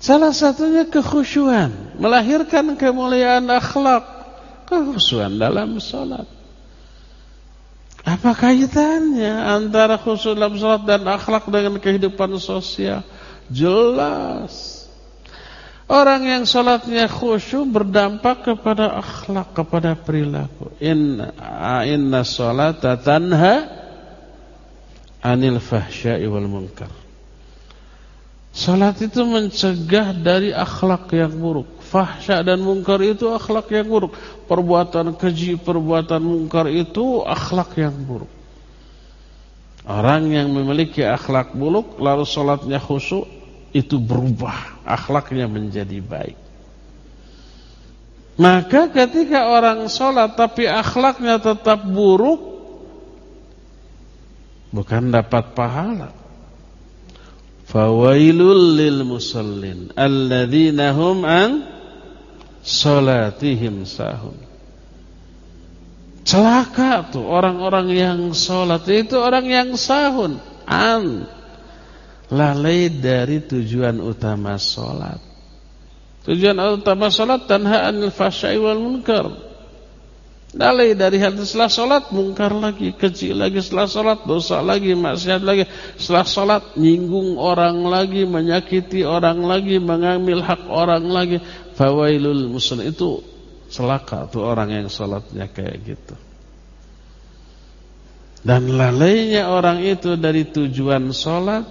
Salah satunya kekhusyuan, melahirkan kemuliaan akhlak, kekhusyuan dalam sholat. Apa kaitannya antara khusyuk dalam sholat dan akhlak dengan kehidupan sosial? Jelas. Orang yang sholatnya khusyuk berdampak kepada akhlak, kepada perilaku. Inna, inna sholata tanha anil fahsya'i wal munkar. Salat itu mencegah dari akhlak yang buruk. Fahsya dan munkar itu akhlak yang buruk. Perbuatan keji, perbuatan munkar itu akhlak yang buruk. Orang yang memiliki akhlak buruk lalu salatnya khusyuk itu berubah, akhlaknya menjadi baik. Maka ketika orang sholat tapi akhlaknya tetap buruk bukan dapat pahala. Fawailul lil musallin alladzina hum an salatihim sahun. Celaka tuh orang-orang yang salat itu orang yang sahun an lalai dari tujuan utama salat. Tujuan utama salat tanha anil fahsya'i wal munkar. Dalai dari hati setelah sholat mungkar lagi, kecil lagi setelah sholat, dosa lagi, maksiat lagi. Setelah sholat nyinggung orang lagi, menyakiti orang lagi, mengambil hak orang lagi. Fawailul muslim itu celaka tuh orang yang sholatnya kayak gitu. Dan lalainya orang itu dari tujuan sholat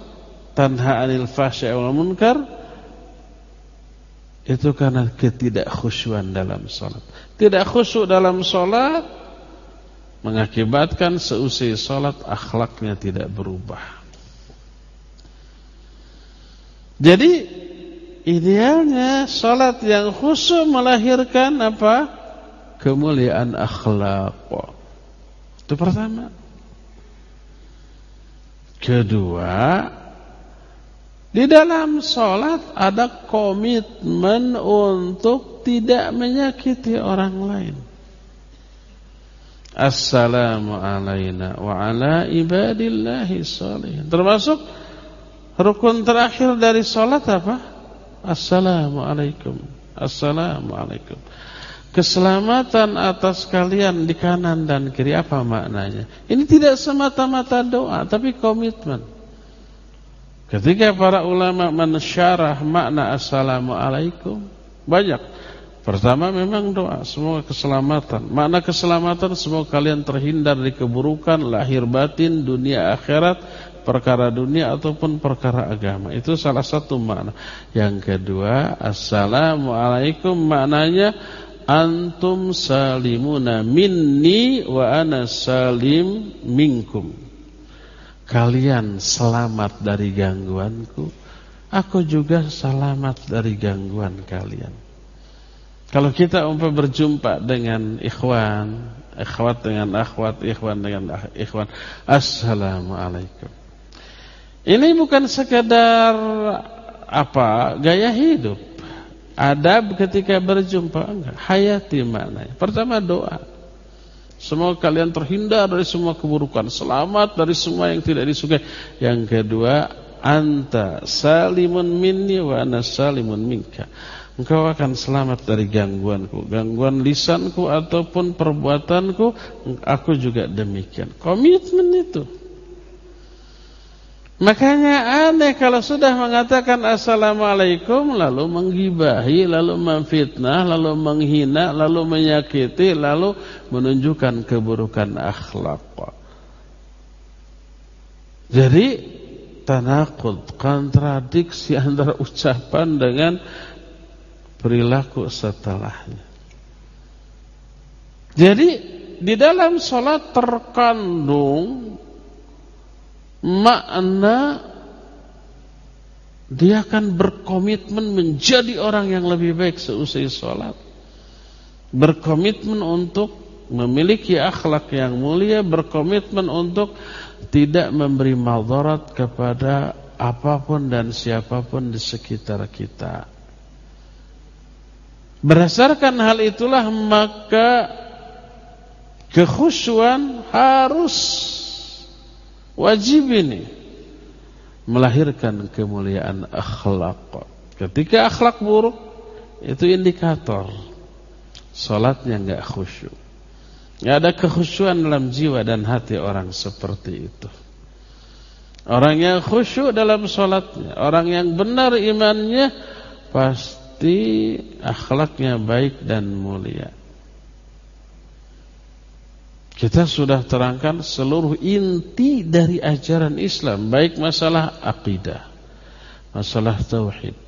tanha anil fahsya wal munkar itu karena ketidakkhusyuan dalam sholat. Tidak khusyuk dalam sholat mengakibatkan seusai sholat akhlaknya tidak berubah. Jadi idealnya sholat yang khusyuk melahirkan apa? Kemuliaan akhlak. Itu pertama. Kedua, di dalam sholat ada komitmen untuk tidak menyakiti orang lain. Assalamu alayna wa ala ibadillahi salihin. Termasuk rukun terakhir dari sholat apa? Assalamualaikum. Assalamualaikum. Keselamatan atas kalian di kanan dan kiri apa maknanya? Ini tidak semata-mata doa, tapi komitmen. Ketika para ulama mensyarah makna assalamualaikum banyak Pertama memang doa, semoga keselamatan. Makna keselamatan semoga kalian terhindar dari keburukan lahir batin, dunia akhirat, perkara dunia ataupun perkara agama. Itu salah satu makna. Yang kedua, assalamualaikum maknanya antum salimuna minni wa ana salim minkum. Kalian selamat dari gangguanku, aku juga selamat dari gangguan kalian. Kalau kita umpah berjumpa dengan ikhwan, ikhwat dengan akhwat, ikhwan dengan ikhwan, assalamualaikum. Ini bukan sekadar apa gaya hidup, adab ketika berjumpa enggak, hayati maknanya. Pertama doa. Semoga kalian terhindar dari semua keburukan, selamat dari semua yang tidak disukai. Yang kedua, anta salimun minni wa ana salimun minka engkau akan selamat dari gangguanku, gangguan lisanku ataupun perbuatanku, aku juga demikian. Komitmen itu. Makanya aneh kalau sudah mengatakan assalamualaikum lalu menggibahi, lalu memfitnah, lalu menghina, lalu menyakiti, lalu menunjukkan keburukan akhlak. Jadi tanakud, kontradiksi antara ucapan dengan perilaku setelahnya. Jadi di dalam sholat terkandung makna dia akan berkomitmen menjadi orang yang lebih baik seusai sholat. Berkomitmen untuk memiliki akhlak yang mulia, berkomitmen untuk tidak memberi madarat kepada apa pun dan siapa pun di sekitar kita. Berdasarkan hal itulah maka kekhusyuan harus wajib ini melahirkan kemuliaan akhlak. Ketika akhlak buruk itu indikator salatnya enggak khusyuk. Enggak ada kekhusyuan dalam jiwa dan hati orang seperti itu. Orang yang khusyuk dalam salatnya, orang yang benar imannya pasti pasti akhlaknya baik dan mulia. Kita sudah terangkan seluruh inti dari ajaran Islam, baik masalah akidah, masalah tauhid,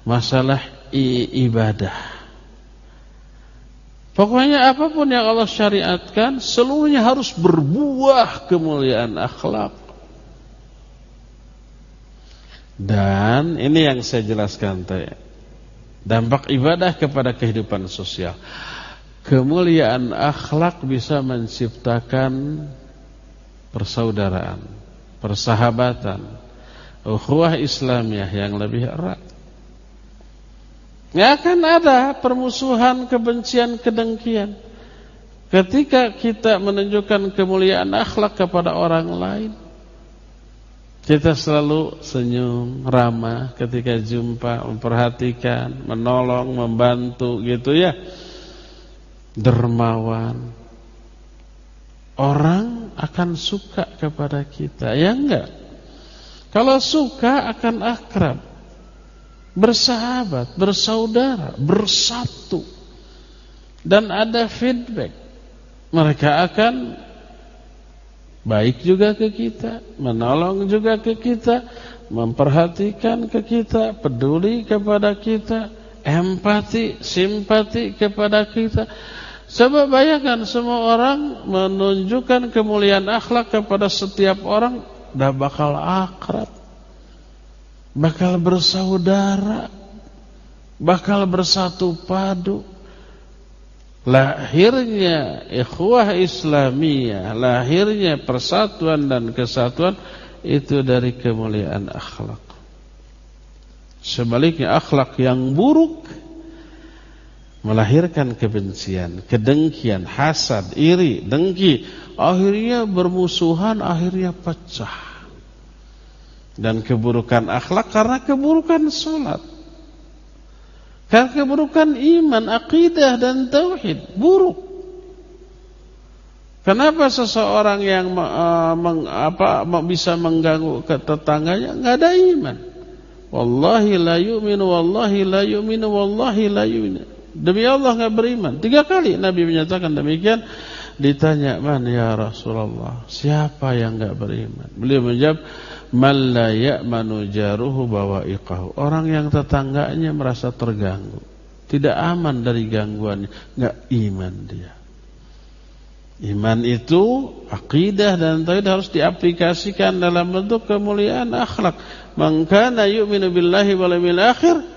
masalah ibadah. Pokoknya apa pun yang Allah syariatkan, seluruhnya harus berbuah kemuliaan akhlak. Dan ini yang saya jelaskan tadi. Dampak ibadah kepada kehidupan sosial. Kemuliaan akhlak bisa menciptakan persaudaraan, persahabatan, ukhuwah Islamiyah yang lebih erat. Ya akan ada permusuhan, kebencian, kedengkian. Ketika kita menunjukkan kemuliaan akhlak kepada orang lain, kita selalu senyum, ramah ketika jumpa, memperhatikan, menolong, membantu gitu ya. Dermawan. Orang akan suka kepada kita, ya enggak? Kalau suka akan akrab. Bersahabat, bersaudara, bersatu. Dan ada feedback. Mereka akan baik juga ke kita, menolong juga ke kita, memperhatikan ke kita, peduli kepada kita, empati, simpati kepada kita. Coba bayangkan semua orang menunjukkan kemuliaan akhlak kepada setiap orang, dah bakal akrab, bakal bersaudara, bakal bersatu padu lahirnya ikhwah Islamiyah, lahirnya persatuan dan kesatuan itu dari kemuliaan akhlak. Sebaliknya akhlak yang buruk melahirkan kebencian, kedengkian, hasad, iri, dengki, akhirnya bermusuhan, akhirnya pecah. Dan keburukan akhlak karena keburukan salat. Karena keburukan iman, akidah dan tauhid buruk. Kenapa seseorang yang uh, meng, apa, bisa mengganggu ke tetangganya nggak ada iman? Wallahi la yu'minu wallahi la yu'minu wallahi la yu'minu. Demi Allah nggak beriman. Tiga kali Nabi menyatakan demikian. Ditanya, "Man ya Rasulullah? Siapa yang nggak beriman?" Beliau menjawab, "Man la ya'manu jaruhu bawa'iqahu." Orang yang tetangganya merasa terganggu, tidak aman dari gangguannya, nggak iman dia. Iman itu akidah dan tauhid harus diaplikasikan dalam bentuk kemuliaan akhlak. Man kana yu'minu billahi wal akhir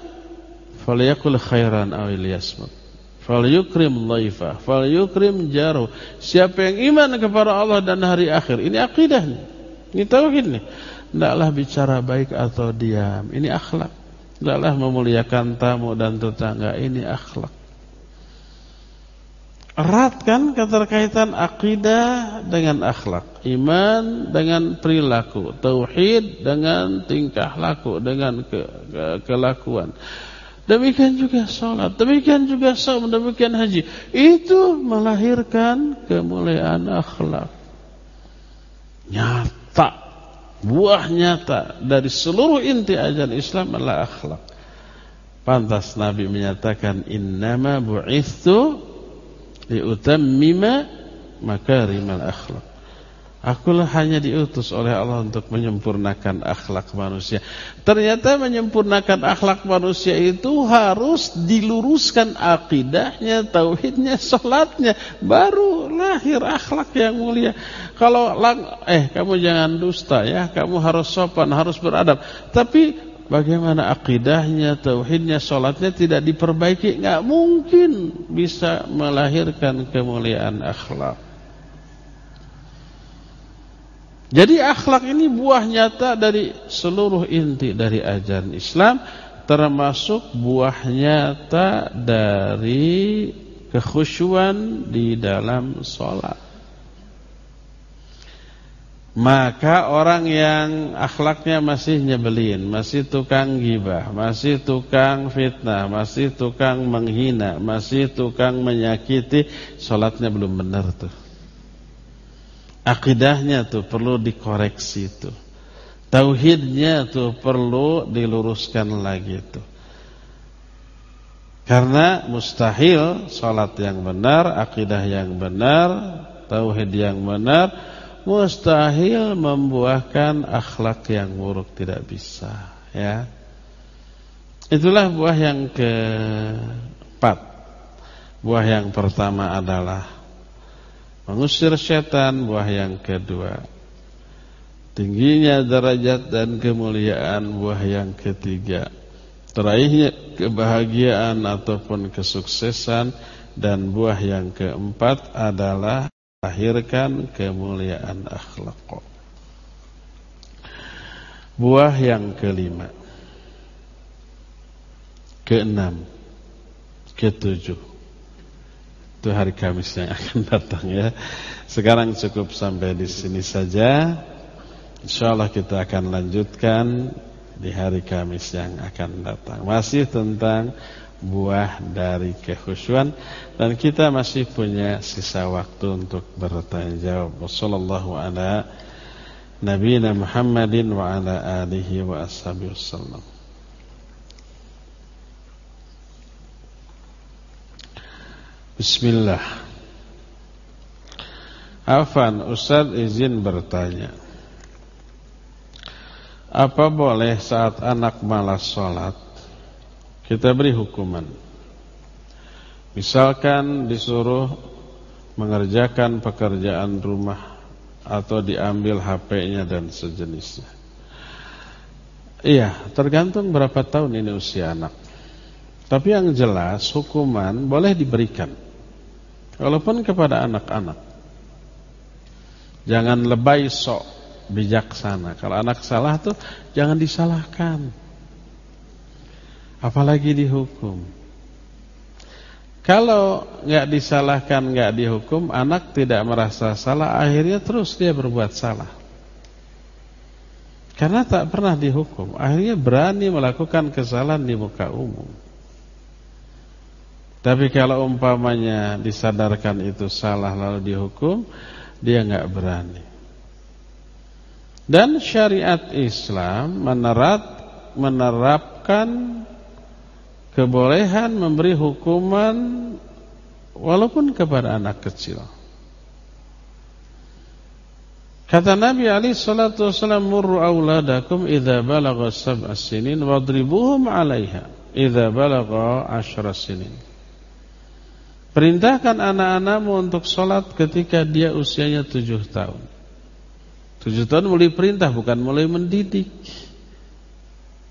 falyakul khairan aw liyasmut. Falyukrim dhaifa, falyukrim jaru. Siapa yang iman kepada Allah dan hari akhir, ini akidahnya. Ini tauhid nih. Tidaklah bicara baik atau diam, ini akhlak. Tidaklah memuliakan tamu dan tetangga, ini akhlak. Erat kan keterkaitan akidah dengan akhlak, iman dengan perilaku, tauhid dengan tingkah laku, dengan ke, ke, kelakuan. Demikian juga sholat, demikian juga saum, demikian haji. Itu melahirkan kemuliaan akhlak. Nyata, buah nyata dari seluruh inti ajaran Islam adalah akhlak. Pantas Nabi menyatakan innama bu'ithu liutammima makarimal akhlak. Akulah hanya diutus oleh Allah untuk menyempurnakan akhlak manusia. Ternyata menyempurnakan akhlak manusia itu harus diluruskan akidahnya, tauhidnya, sholatnya. Baru lahir akhlak yang mulia. Kalau eh kamu jangan dusta ya, kamu harus sopan, harus beradab. Tapi bagaimana akidahnya, tauhidnya, sholatnya tidak diperbaiki, nggak mungkin bisa melahirkan kemuliaan akhlak. Jadi akhlak ini buah nyata dari seluruh inti dari ajaran Islam termasuk buah nyata dari kekhusyuan di dalam sholat. Maka orang yang akhlaknya masih nyebelin, masih tukang gibah, masih tukang fitnah, masih tukang menghina, masih tukang menyakiti, sholatnya belum benar tuh. Akidahnya tuh perlu dikoreksi tuh. Tauhidnya tuh perlu diluruskan lagi tuh. Karena mustahil salat yang benar, akidah yang benar, tauhid yang benar mustahil membuahkan akhlak yang buruk tidak bisa, ya. Itulah buah yang keempat. Buah yang pertama adalah Mengusir setan buah yang kedua. Tingginya derajat dan kemuliaan buah yang ketiga. Teraihnya kebahagiaan ataupun kesuksesan Dan buah yang keempat adalah Lahirkan kemuliaan akhlak. Buah yang kelima. Keenam. Ketujuh itu hari Kamis yang akan datang ya. Sekarang cukup sampai di sini saja. Insyaallah kita akan lanjutkan di hari Kamis yang akan datang. Masih tentang buah dari kekhusyuan dan kita masih punya sisa waktu untuk bertanya jawab. Wassallallahu ala nabiyina Muhammadin wa ala alihi wa ashabihi wasallam. Bismillah. Afan Ustaz izin bertanya. Apa boleh saat anak malas sholat Kita beri hukuman? Misalkan disuruh Mengerjakan pekerjaan rumah Atau diambil HP-nya dan sejenisnya. Iya tergantung berapa tahun ini usia anak. Tapi yang jelas hukuman boleh diberikan Walaupun kepada anak-anak. Jangan lebay sok bijaksana. Kalau anak salah tuh jangan disalahkan. Apalagi dihukum. Kalau nggak disalahkan, nggak dihukum Anak tidak merasa salah Akhirnya terus dia berbuat salah. Karena tak pernah dihukum Akhirnya berani melakukan kesalahan di muka umum tapi kalau umpamanya disadarkan itu salah lalu dihukum, dia nggak berani. Dan syariat Islam menerat, menerapkan kebolehan memberi hukuman walaupun kepada anak kecil. Kata Nabi Ali salatu wasallam murru auladakum idza balagha sab'a sinin wadribuhum 'alaiha idza balagha 'ashra sinin. Perintahkan anak-anakmu untuk sholat ketika dia usianya tujuh tahun. Tujuh tahun mulai perintah bukan mulai mendidik.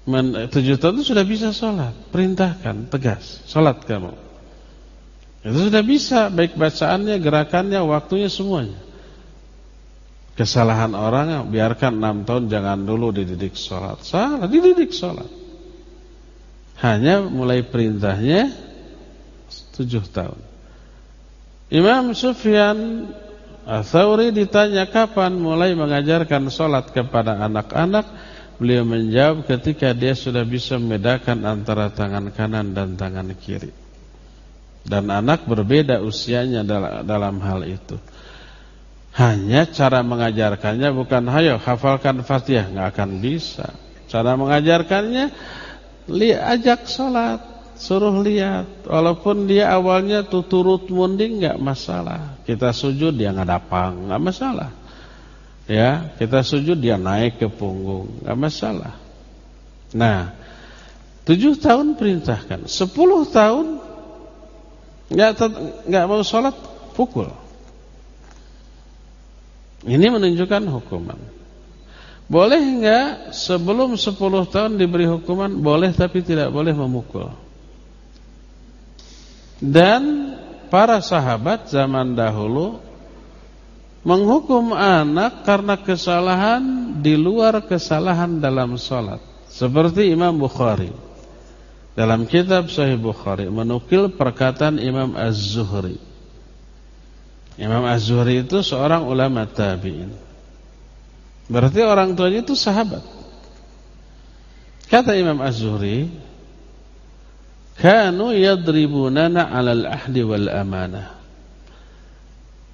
Men, tujuh tahun itu sudah bisa sholat. Perintahkan, tegas. Sholat kamu. Itu sudah bisa, baik bacaannya, gerakannya, waktunya, semuanya. Kesalahan orang biarkan enam tahun jangan dulu dididik sholat. Salah, dididik sholat. Hanya mulai perintahnya tujuh tahun. Imam Sufyan Thawri ditanya kapan mulai mengajarkan sholat kepada anak-anak. Beliau menjawab ketika dia sudah bisa membedakan antara tangan kanan dan tangan kiri. Dan anak berbeda usianya dalam hal itu. Hanya cara mengajarkannya bukan hayo hafalkan Fatihah nggak akan bisa. Cara mengajarkannya li ajak sholat, suruh lihat. Walaupun dia awalnya tuh turut munding nggak masalah. Kita sujud dia ngadapang nggak masalah. Ya, kita sujud dia naik ke punggung nggak masalah. Nah, tujuh tahun perintahkan, sepuluh tahun nggak nggak mau sholat pukul. Ini menunjukkan hukuman. Boleh enggak sebelum 10 tahun diberi hukuman? Boleh tapi tidak boleh memukul. Dan para sahabat zaman dahulu menghukum anak karena kesalahan di luar kesalahan dalam sholat. Seperti Imam Bukhari. Dalam kitab Sahih Bukhari menukil perkataan Imam Az-Zuhri. Imam Az-Zuhri itu seorang ulama tabi'in. Berarti orang tuanya itu sahabat. Kata Imam Az-Zuhri, "Kanu yadribunana 'alal ahdi wal amanah."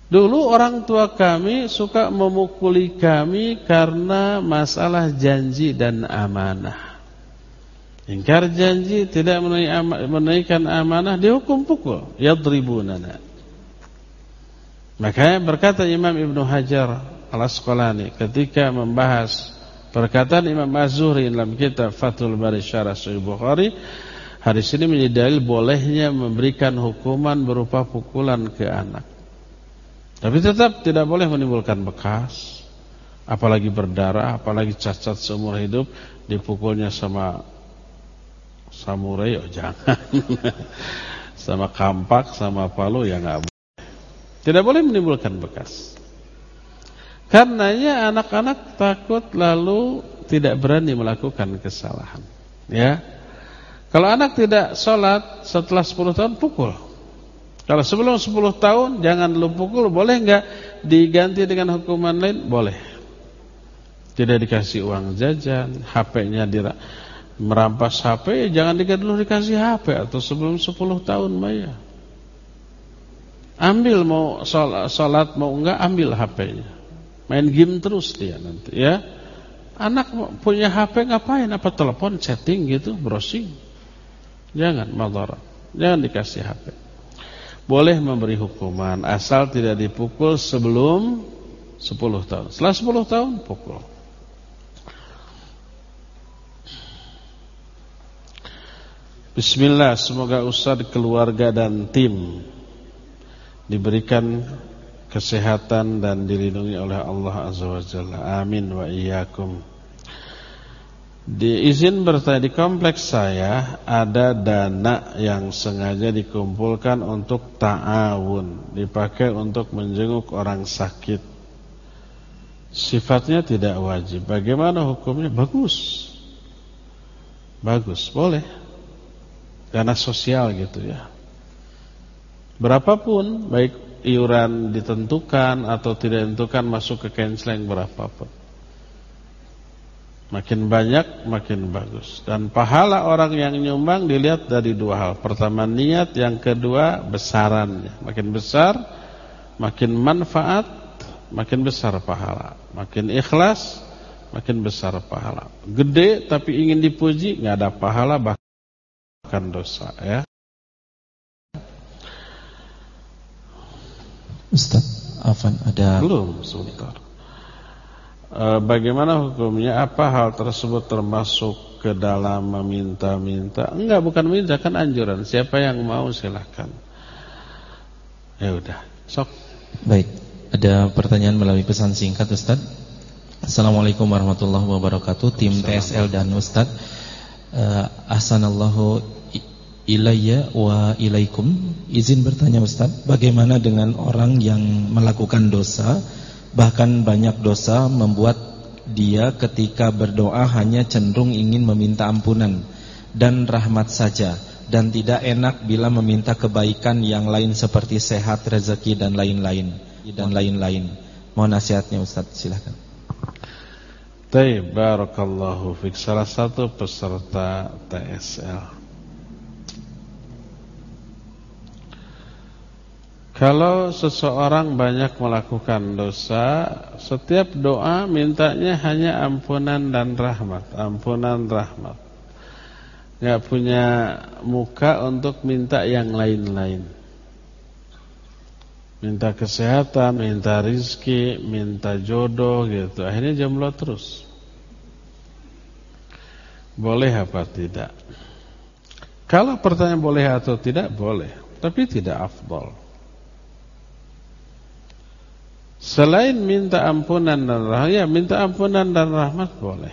Dulu orang tua kami suka memukuli kami karena masalah janji dan amanah. Ingkar janji tidak menunaikan amanah dihukum pukul, yadribunana. Makanya berkata Imam Ibnu Hajar Al-Asqalani ketika membahas perkataan Imam Az-Zuhri dalam kitab Fathul Bari Syarah Sahih Bukhari, hadis ini menjadi bolehnya memberikan hukuman berupa pukulan ke anak. Tapi tetap tidak boleh menimbulkan bekas, apalagi berdarah, apalagi cacat seumur hidup dipukulnya sama samurai, oh jangan. sama kampak, sama palu ya enggak tidak boleh menimbulkan bekas. Karenanya anak-anak takut lalu tidak berani melakukan kesalahan. Ya. Kalau anak tidak sholat setelah 10 tahun pukul. Kalau sebelum 10 tahun jangan dulu pukul, boleh enggak diganti dengan hukuman lain? Boleh. Tidak dikasih uang jajan, HP-nya merampas HP, jangan dulu dikasih HP atau sebelum 10 tahun Maya. Ambil mau sholat, mau enggak ambil HP-nya. Main game terus dia nanti ya. Anak punya HP ngapain? Apa telepon, chatting gitu, browsing. Jangan madarat. Jangan dikasih HP. Boleh memberi hukuman asal tidak dipukul sebelum 10 tahun. Setelah 10 tahun pukul. Bismillah, semoga Ustaz, keluarga dan tim diberikan kesehatan dan dilindungi oleh Allah Azza wa Jalla. Amin wa iyyakum. Diizin bertanya di kompleks saya ada dana yang sengaja dikumpulkan untuk ta'awun, dipakai untuk menjenguk orang sakit. Sifatnya tidak wajib. Bagaimana hukumnya? Bagus. Bagus, boleh. Dana sosial gitu ya. Berapapun baik iuran ditentukan atau tidak ditentukan masuk ke canceling berapapun. Makin banyak makin bagus dan pahala orang yang nyumbang dilihat dari dua hal. Pertama niat, yang kedua besarannya. Makin besar makin manfaat, makin besar pahala. Makin ikhlas, makin besar pahala. Gede tapi ingin dipuji nggak ada pahala bahkan dosa ya. Ustaz, Afan ada belum sebentar. E, bagaimana hukumnya? Apa hal tersebut termasuk ke dalam meminta-minta? Enggak, bukan minta, kan anjuran. Siapa yang mau silahkan. Ya udah, sok. Baik, ada pertanyaan melalui pesan singkat Ustaz. Assalamualaikum warahmatullahi wabarakatuh. Tim TSL dan Ustaz. Uh, Ahsanallahu ilayya wa ilaikum. Izin bertanya Ustaz, bagaimana dengan orang yang melakukan dosa, bahkan banyak dosa membuat dia ketika berdoa hanya cenderung ingin meminta ampunan dan rahmat saja dan tidak enak bila meminta kebaikan yang lain seperti sehat, rezeki dan lain-lain dan lain-lain. Mohon nasihatnya Ustaz, silakan. Baik, barakallahu salah satu peserta TSL. Kalau seseorang banyak melakukan dosa, setiap doa mintanya hanya ampunan dan rahmat, ampunan rahmat. Gak punya muka untuk minta yang lain-lain. Minta kesehatan, minta rizki, minta jodoh gitu. Akhirnya jomblo terus. Boleh apa tidak? Kalau pertanyaan boleh atau tidak, boleh. Tapi tidak afdol. Selain minta ampunan dan rahmat, ya minta ampunan dan rahmat boleh.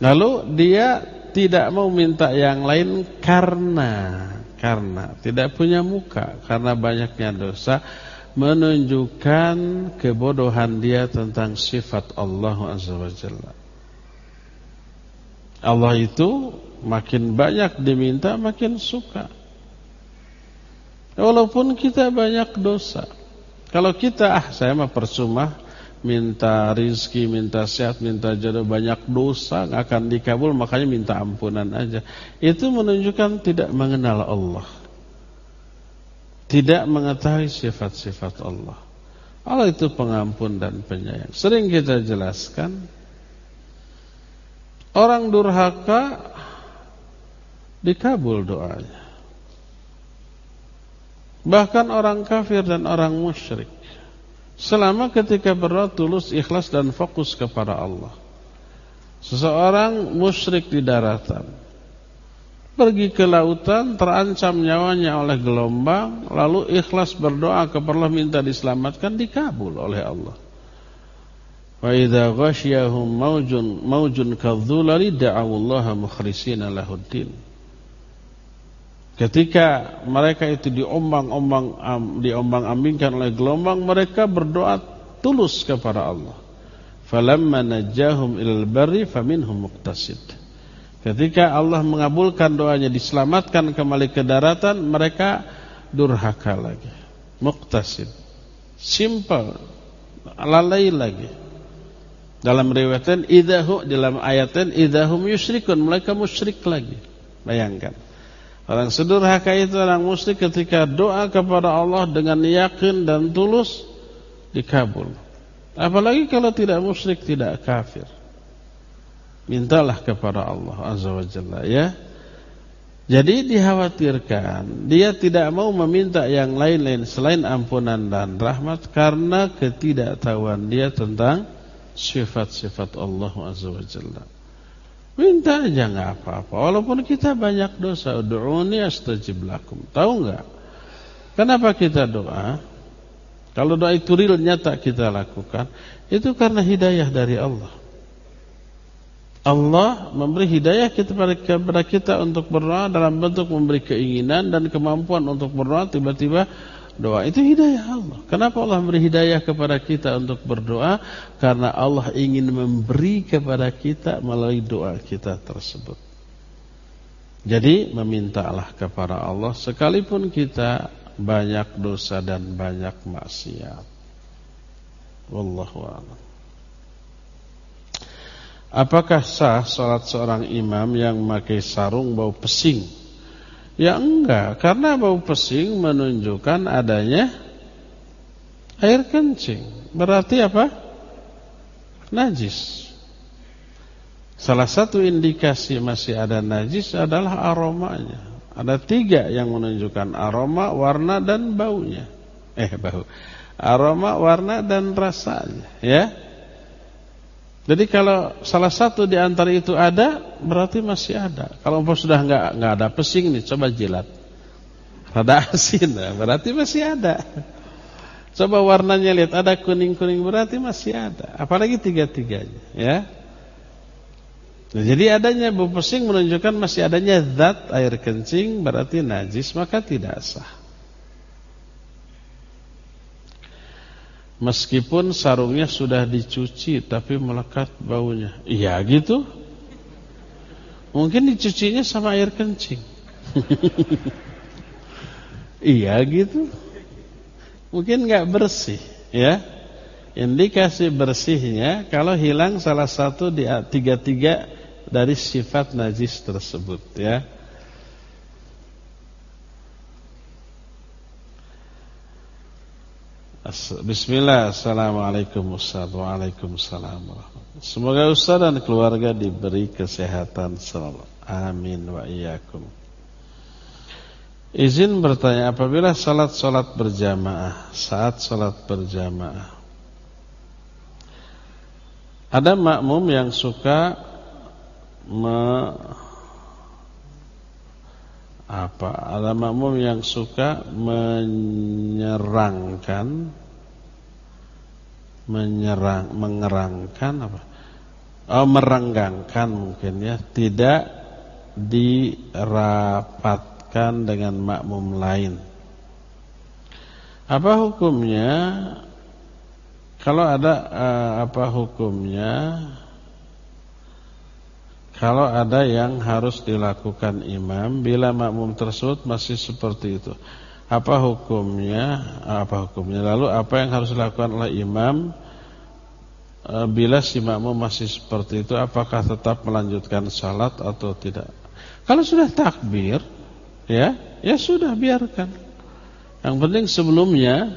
Lalu dia tidak mau minta yang lain karena karena tidak punya muka, karena banyaknya dosa menunjukkan kebodohan dia tentang sifat Allah Azza wa Jalla. Allah itu makin banyak diminta makin suka. Walaupun kita banyak dosa. Kalau kita ah saya mah percuma minta rizki, minta sehat, minta jodoh banyak dosa nggak akan dikabul makanya minta ampunan aja. Itu menunjukkan tidak mengenal Allah. Tidak mengetahui sifat-sifat Allah. Allah itu pengampun dan penyayang. Sering kita jelaskan orang durhaka dikabul doanya. Bahkan orang kafir dan orang musyrik. Selama ketika berdoa tulus, ikhlas dan fokus kepada Allah. Seseorang musyrik di daratan. Pergi ke lautan, terancam nyawanya oleh gelombang Lalu ikhlas berdoa kepada Allah minta diselamatkan Dikabul oleh Allah. Wa idza ghasyahum maujun maujun kadzulali da'awullaha mukhlisina lahuddin Ketika mereka itu diombang-ombang diombang-ambingkan oleh gelombang, mereka berdoa tulus kepada Allah. Falamma najahum ilal barri faminhum muqtasid. Ketika Allah mengabulkan doanya diselamatkan kembali ke daratan, mereka durhaka lagi. Muqtasid. Simple. Lalai lagi. Dalam riwayatan idahu dalam ayatin idahum yusyrikun, mereka musyrik lagi. Bayangkan. Orang sederhaka itu orang musyrik ketika doa kepada Allah dengan yakin dan tulus dikabul. Apalagi kalau tidak musyrik, tidak kafir. Mintalah kepada Allah Azza wa Jalla ya. Jadi dikhawatirkan dia tidak mau meminta yang lain-lain selain ampunan dan rahmat karena ketidaktahuan dia tentang sifat-sifat Allah Azza wa Jalla. Minta aja nggak apa-apa. Walaupun kita banyak dosa, Udu'uni astajib lakum. Tahu nggak? Kenapa kita doa? Kalau doa itu real nyata kita lakukan, itu karena hidayah dari Allah. Allah memberi hidayah kepada kita untuk berdoa dalam bentuk memberi keinginan dan kemampuan untuk berdoa tiba-tiba doa itu hidayah Allah. Kenapa Allah memberi hidayah kepada kita untuk berdoa? Karena Allah ingin memberi kepada kita melalui doa kita tersebut. Jadi memintalah kepada Allah sekalipun kita banyak dosa dan banyak maksiat. Wallahu a'lam. Apakah sah salat seorang imam yang memakai sarung bau pesing? Ya enggak, karena bau pesing menunjukkan adanya air kencing. Berarti apa? Najis. Salah satu indikasi masih ada najis adalah aromanya. Ada tiga yang menunjukkan aroma, warna dan baunya. Eh bau. Aroma, warna dan rasanya, ya. Jadi kalau salah satu di antara itu ada, berarti masih ada. Kalau sudah nggak nggak ada pesing nih, coba jilat. Rada asin, berarti masih ada. Coba warnanya lihat, ada kuning-kuning berarti masih ada. Apalagi tiga-tiganya, ya. Nah, jadi adanya bau pesing menunjukkan masih adanya zat air kencing berarti najis maka tidak sah. Meskipun sarungnya sudah dicuci tapi melekat baunya. Iya gitu. Mungkin dicucinya sama air kencing. iya gitu. Mungkin nggak bersih, ya. Indikasi bersihnya kalau hilang salah satu di tiga-tiga dari sifat najis tersebut ya. Bismillah Assalamualaikum Ustaz. Waalaikumsalam Semoga Ustaz dan keluarga diberi kesehatan selalu. Amin wa iyyakum. Izin bertanya apabila salat-salat berjamaah Saat salat berjamaah Ada makmum yang suka apa? Ada makmum yang suka menyerangkan menyerang mengerangkan apa? Oh merenggangkan mungkin ya. Tidak dirapatkan dengan makmum lain. Apa hukumnya? Kalau ada uh, apa hukumnya kalau ada yang harus dilakukan imam bila makmum tersebut masih seperti itu. Apa hukumnya? Apa hukumnya? Lalu apa yang harus dilakukan oleh imam e, bila si makmum masih seperti itu apakah tetap melanjutkan salat atau tidak? Kalau sudah takbir, ya, ya sudah biarkan. Yang penting sebelumnya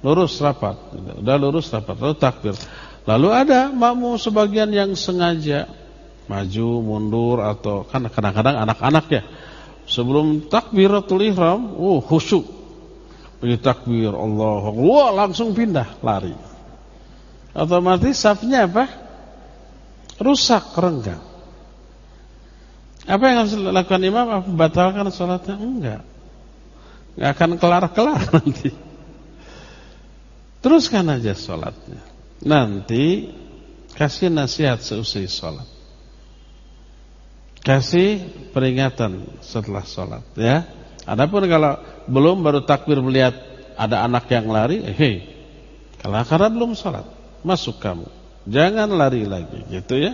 lurus rapat, udah lurus rapat lalu takbir. Lalu ada makmum sebagian yang sengaja maju mundur atau kan kadang-kadang anak-anak ya. Sebelum takbiratul ihram uh khusyuk. Begitu takbir Allah wah langsung pindah lari. Otomatis safnya apa? Rusak renggang. Apa yang harus dilakukan imam? Apa batalkan sholatnya? Enggak. Enggak akan kelar-kelar nanti. Teruskan aja sholatnya. Nanti kasih nasihat seusai sholat kasih peringatan setelah sholat ya. Adapun kalau belum baru takbir melihat ada anak yang lari, eh, hei, kalau karena belum sholat, masuk kamu, jangan lari lagi, gitu ya.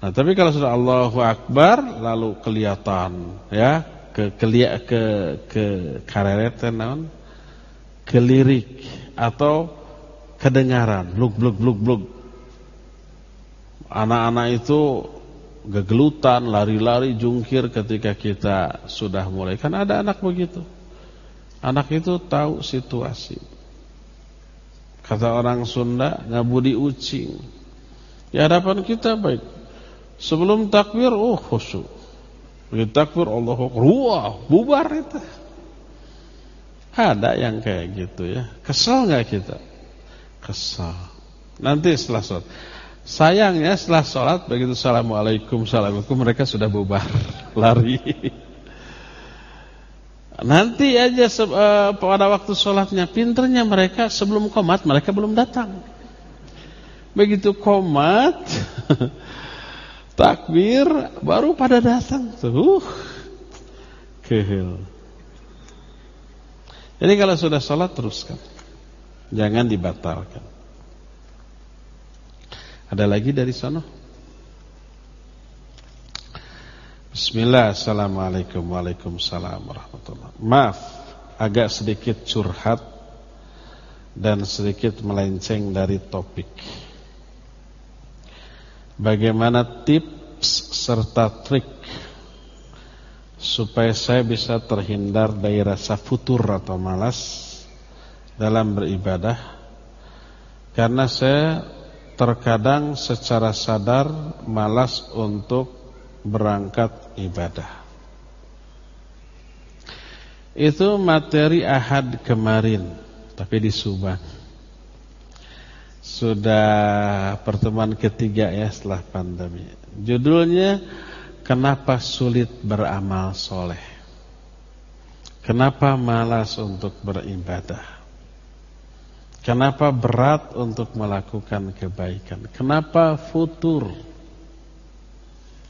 Nah, tapi kalau sudah Allahu Akbar, lalu kelihatan, ya, ke kelia ke ke kareret naon, kelirik atau kedengaran, bluk bluk bluk bluk. Anak-anak itu gegelutan, lari-lari, jungkir ketika kita sudah mulai. Kan ada anak begitu. Anak itu tahu situasi. Kata orang Sunda, ngabudi ucing. Di hadapan kita baik. Sebelum takbir, oh khusyuk. Begitu takbir, Allah wah, bubar itu. Ada yang kayak gitu ya. Kesal nggak kita? Kesal. Nanti setelah sholat. Sayangnya setelah sholat begitu assalamualaikum assalamualaikum mereka sudah bubar lari. Nanti aja uh, pada waktu sholatnya pinternya mereka sebelum komat mereka belum datang. Begitu komat takbir baru pada datang tuh. Kehil. Jadi kalau sudah sholat teruskan, jangan dibatalkan. Ada lagi dari sana? Bismillah, Assalamualaikum Waalaikumsalam warahmatullahi Maaf, agak sedikit curhat Dan sedikit melenceng dari topik. Bagaimana tips serta trik Supaya saya bisa terhindar dari rasa futur atau malas Dalam beribadah? Karena saya terkadang secara sadar malas untuk berangkat ibadah. Itu materi ahad kemarin, tapi di Subang. Sudah pertemuan ketiga ya setelah pandemi. Judulnya Kenapa sulit beramal soleh? Kenapa malas untuk beribadah? Kenapa berat untuk melakukan kebaikan? Kenapa futur?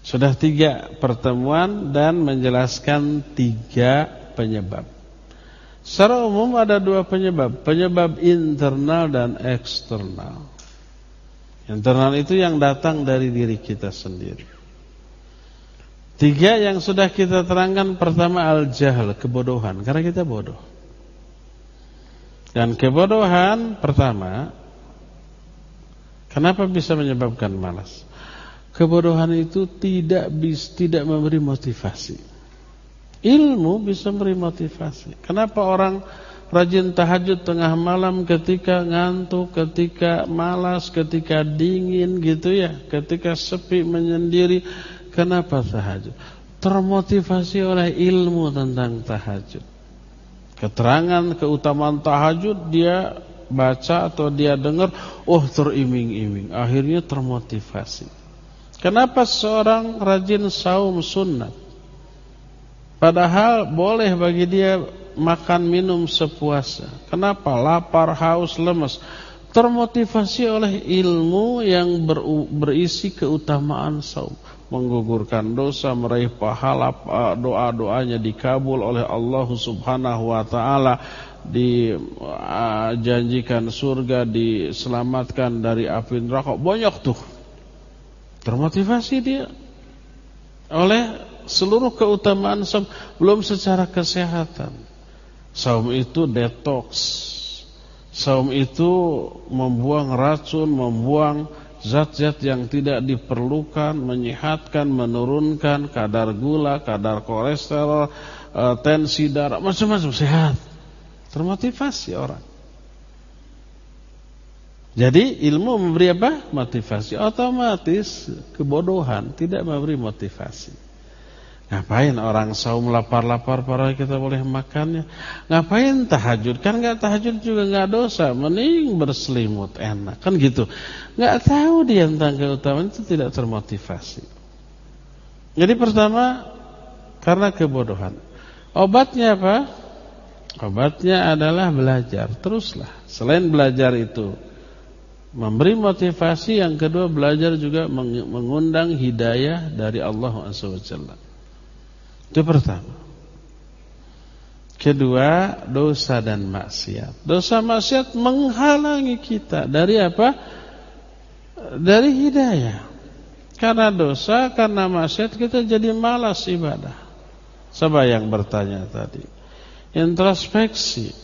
Sudah tiga pertemuan dan menjelaskan tiga penyebab. Secara umum ada dua penyebab, penyebab internal dan eksternal. Internal itu yang datang dari diri kita sendiri. Tiga yang sudah kita terangkan pertama al-jahl, kebodohan, karena kita bodoh. Dan kebodohan pertama Kenapa bisa menyebabkan malas? Kebodohan itu tidak bis, tidak memberi motivasi. Ilmu bisa memberi motivasi. Kenapa orang rajin tahajud tengah malam ketika ngantuk, ketika malas, ketika dingin gitu ya, ketika sepi menyendiri? Kenapa tahajud? Termotivasi oleh ilmu tentang tahajud keterangan keutamaan tahajud dia baca atau dia dengar, oh teriming-iming, akhirnya termotivasi. Kenapa seorang rajin saum sunnah? Padahal boleh bagi dia makan minum sepuasa. Kenapa? Lapar, haus, lemas. Termotivasi oleh ilmu yang berisi keutamaan saum menggugurkan dosa, meraih pahala doa-doanya dikabul oleh Allah Subhanahu wa taala, dijanjikan surga, diselamatkan dari api neraka. Banyak tuh. Termotivasi dia oleh seluruh keutamaan saum, belum secara kesehatan. Saum itu detox. Saum itu membuang racun, membuang zat-zat yang tidak diperlukan, menyehatkan, menurunkan kadar gula, kadar kolesterol, e, tensi darah, macam-macam sehat. Termotivasi orang. Jadi ilmu memberi apa? Motivasi. Otomatis kebodohan tidak memberi motivasi. Ngapain orang saum lapar-lapar para kita boleh makannya? Ngapain tahajud? Kan nggak tahajud juga nggak dosa. Mending berselimut enak kan gitu. Nggak tahu dia tentang keutamaan itu tidak termotivasi. Jadi pertama karena kebodohan. Obatnya apa? Obatnya adalah belajar. Teruslah. Selain belajar itu memberi motivasi, yang kedua belajar juga mengundang hidayah dari Allah Subhanahu itu pertama. Kedua, dosa dan maksiat. Dosa maksiat menghalangi kita dari apa? Dari hidayah. Karena dosa, karena maksiat kita jadi malas ibadah. Coba yang bertanya tadi. Introspeksi.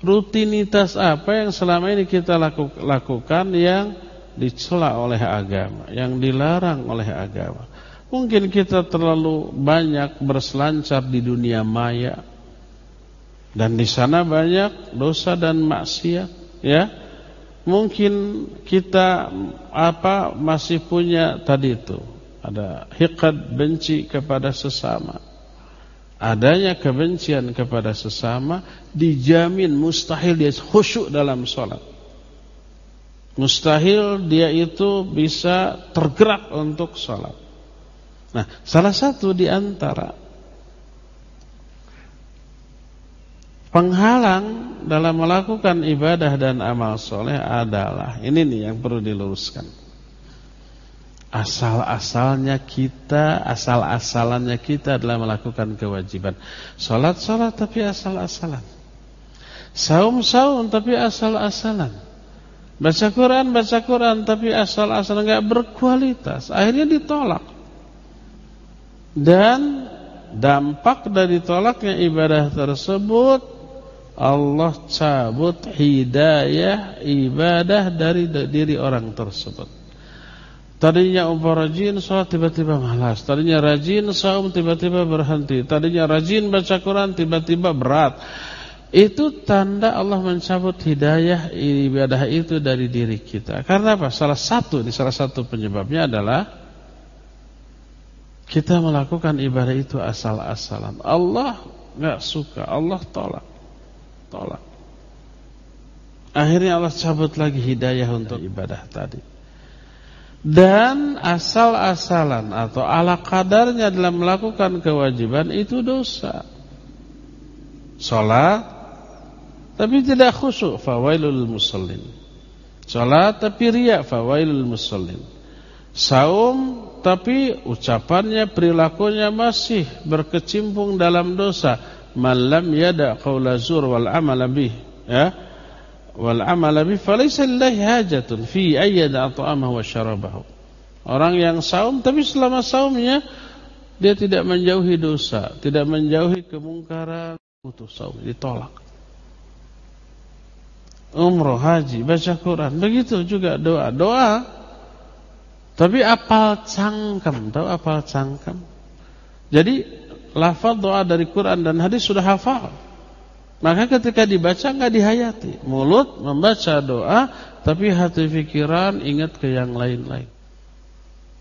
Rutinitas apa yang selama ini kita lakukan yang dicela oleh agama, yang dilarang oleh agama. Mungkin kita terlalu banyak berselancar di dunia maya dan di sana banyak dosa dan maksiat, ya. Mungkin kita apa masih punya tadi itu ada hikad benci kepada sesama. Adanya kebencian kepada sesama dijamin mustahil dia khusyuk dalam sholat. Mustahil dia itu bisa tergerak untuk sholat. Nah, salah satu di antara penghalang dalam melakukan ibadah dan amal soleh adalah ini nih yang perlu diluruskan. Asal-asalnya kita, asal-asalannya kita adalah melakukan kewajiban. Salat-salat tapi asal-asalan. Saum-saum tapi asal-asalan. Baca Quran, baca Quran tapi asal-asalan enggak berkualitas. Akhirnya ditolak. Dan dampak dari tolaknya ibadah tersebut Allah cabut hidayah ibadah dari diri orang tersebut. Tadinya umpah rajin sholat tiba-tiba malas. Tadinya rajin saum tiba-tiba berhenti. Tadinya rajin baca Quran tiba-tiba berat. Itu tanda Allah mencabut hidayah ibadah itu dari diri kita. Karena apa? Salah satu, salah satu penyebabnya adalah kita melakukan ibadah itu asal-asalan. Allah nggak suka, Allah tolak. Tolak. Akhirnya Allah cabut lagi hidayah untuk ibadah tadi. Dan asal-asalan atau ala kadarnya dalam melakukan kewajiban itu dosa. Salat tapi tidak khusyuk fawailul musallin. Salat tapi riya fawailul musallin. Saum tapi ucapannya perilakunya masih berkecimpung dalam dosa. Malam yada qaula zur wal amala bih ya. Wal amala bih falaysa hajatun fi ayyada at'amahu wa syarabahu. Orang yang saum tapi selama saumnya dia tidak menjauhi dosa, tidak menjauhi kemungkaran, putus saum, ditolak umroh, haji, baca Quran. Begitu juga doa. Doa tapi apal cangkem, tahu apal cangkem? Jadi lafaz doa dari Quran dan hadis sudah hafal. Maka ketika dibaca nggak dihayati. Mulut membaca doa tapi hati pikiran ingat ke yang lain-lain.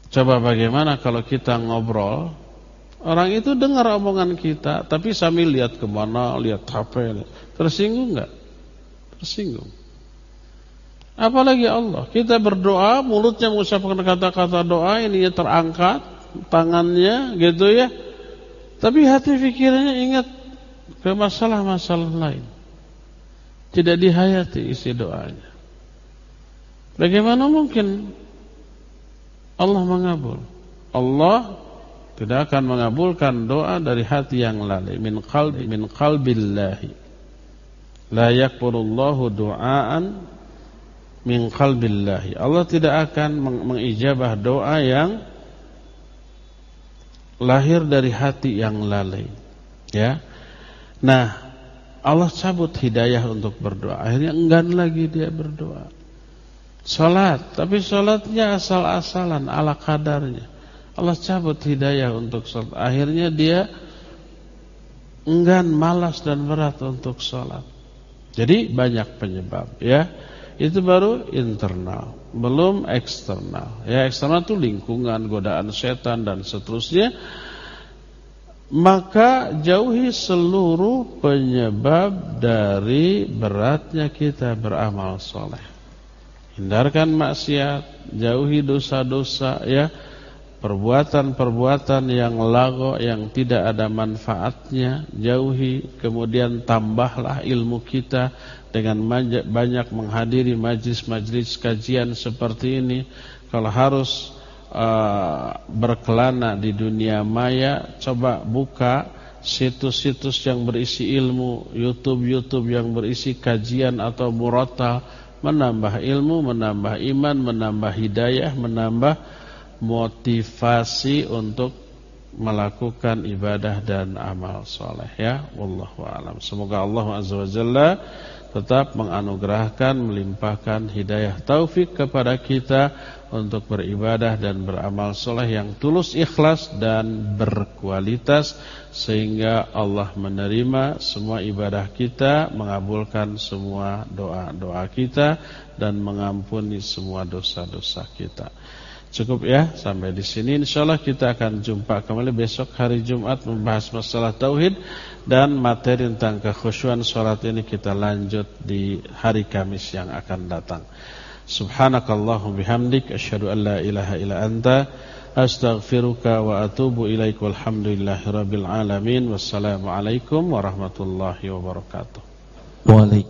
Coba bagaimana kalau kita ngobrol Orang itu dengar omongan kita Tapi sambil lihat ke mana Lihat HP Tersinggung nggak? tersinggung. Apalagi Allah. Kita berdoa, mulutnya mengucapkan kata-kata doa, ini terangkat, tangannya gitu ya. Tapi hati pikirannya ingat ke masalah-masalah lain. Tidak dihayati isi doanya. Bagaimana mungkin Allah mengabul? Allah tidak akan mengabulkan doa dari hati yang lalai min qalbi min qalbillahi La yakburullahu du'aan min qalbillahi. Allah tidak akan mengijabah doa yang lahir dari hati yang lalai. Ya. Nah, Allah cabut hidayah untuk berdoa. Akhirnya enggan lagi dia berdoa. Salat, tapi salatnya asal-asalan ala kadarnya. Allah cabut hidayah untuk salat. Akhirnya dia enggan, malas dan berat untuk salat. Jadi banyak penyebab ya. Itu baru internal, belum eksternal. Ya, eksternal itu lingkungan, godaan setan dan seterusnya. Maka jauhi seluruh penyebab dari beratnya kita beramal soleh. Hindarkan maksiat, jauhi dosa-dosa ya perbuatan-perbuatan yang lago yang tidak ada manfaatnya jauhi kemudian tambahlah ilmu kita dengan banyak menghadiri majlis-majlis kajian seperti ini kalau harus uh, berkelana di dunia maya coba buka situs-situs yang berisi ilmu YouTube-YouTube yang berisi kajian atau murotal menambah ilmu menambah iman menambah hidayah menambah motivasi untuk melakukan ibadah dan amal soleh ya. Wallahu alam. Semoga Allah azza wajalla tetap menganugerahkan melimpahkan hidayah taufik kepada kita untuk beribadah dan beramal soleh yang tulus ikhlas dan berkualitas sehingga Allah menerima semua ibadah kita mengabulkan semua doa-doa kita dan mengampuni semua dosa-dosa kita. Cukup ya sampai di sini. Insyaallah kita akan jumpa kembali besok hari Jumat membahas masalah tauhid dan materi tentang kekhusyuan salat ini kita lanjut di hari Kamis yang akan datang. Subhanakallahumma bihamdik asyhadu an la ilaha illa anta astaghfiruka wa atubu ilaik walhamdulillahirabbil alamin wassalamu alaikum warahmatullahi wabarakatuh. Waalaikumsalam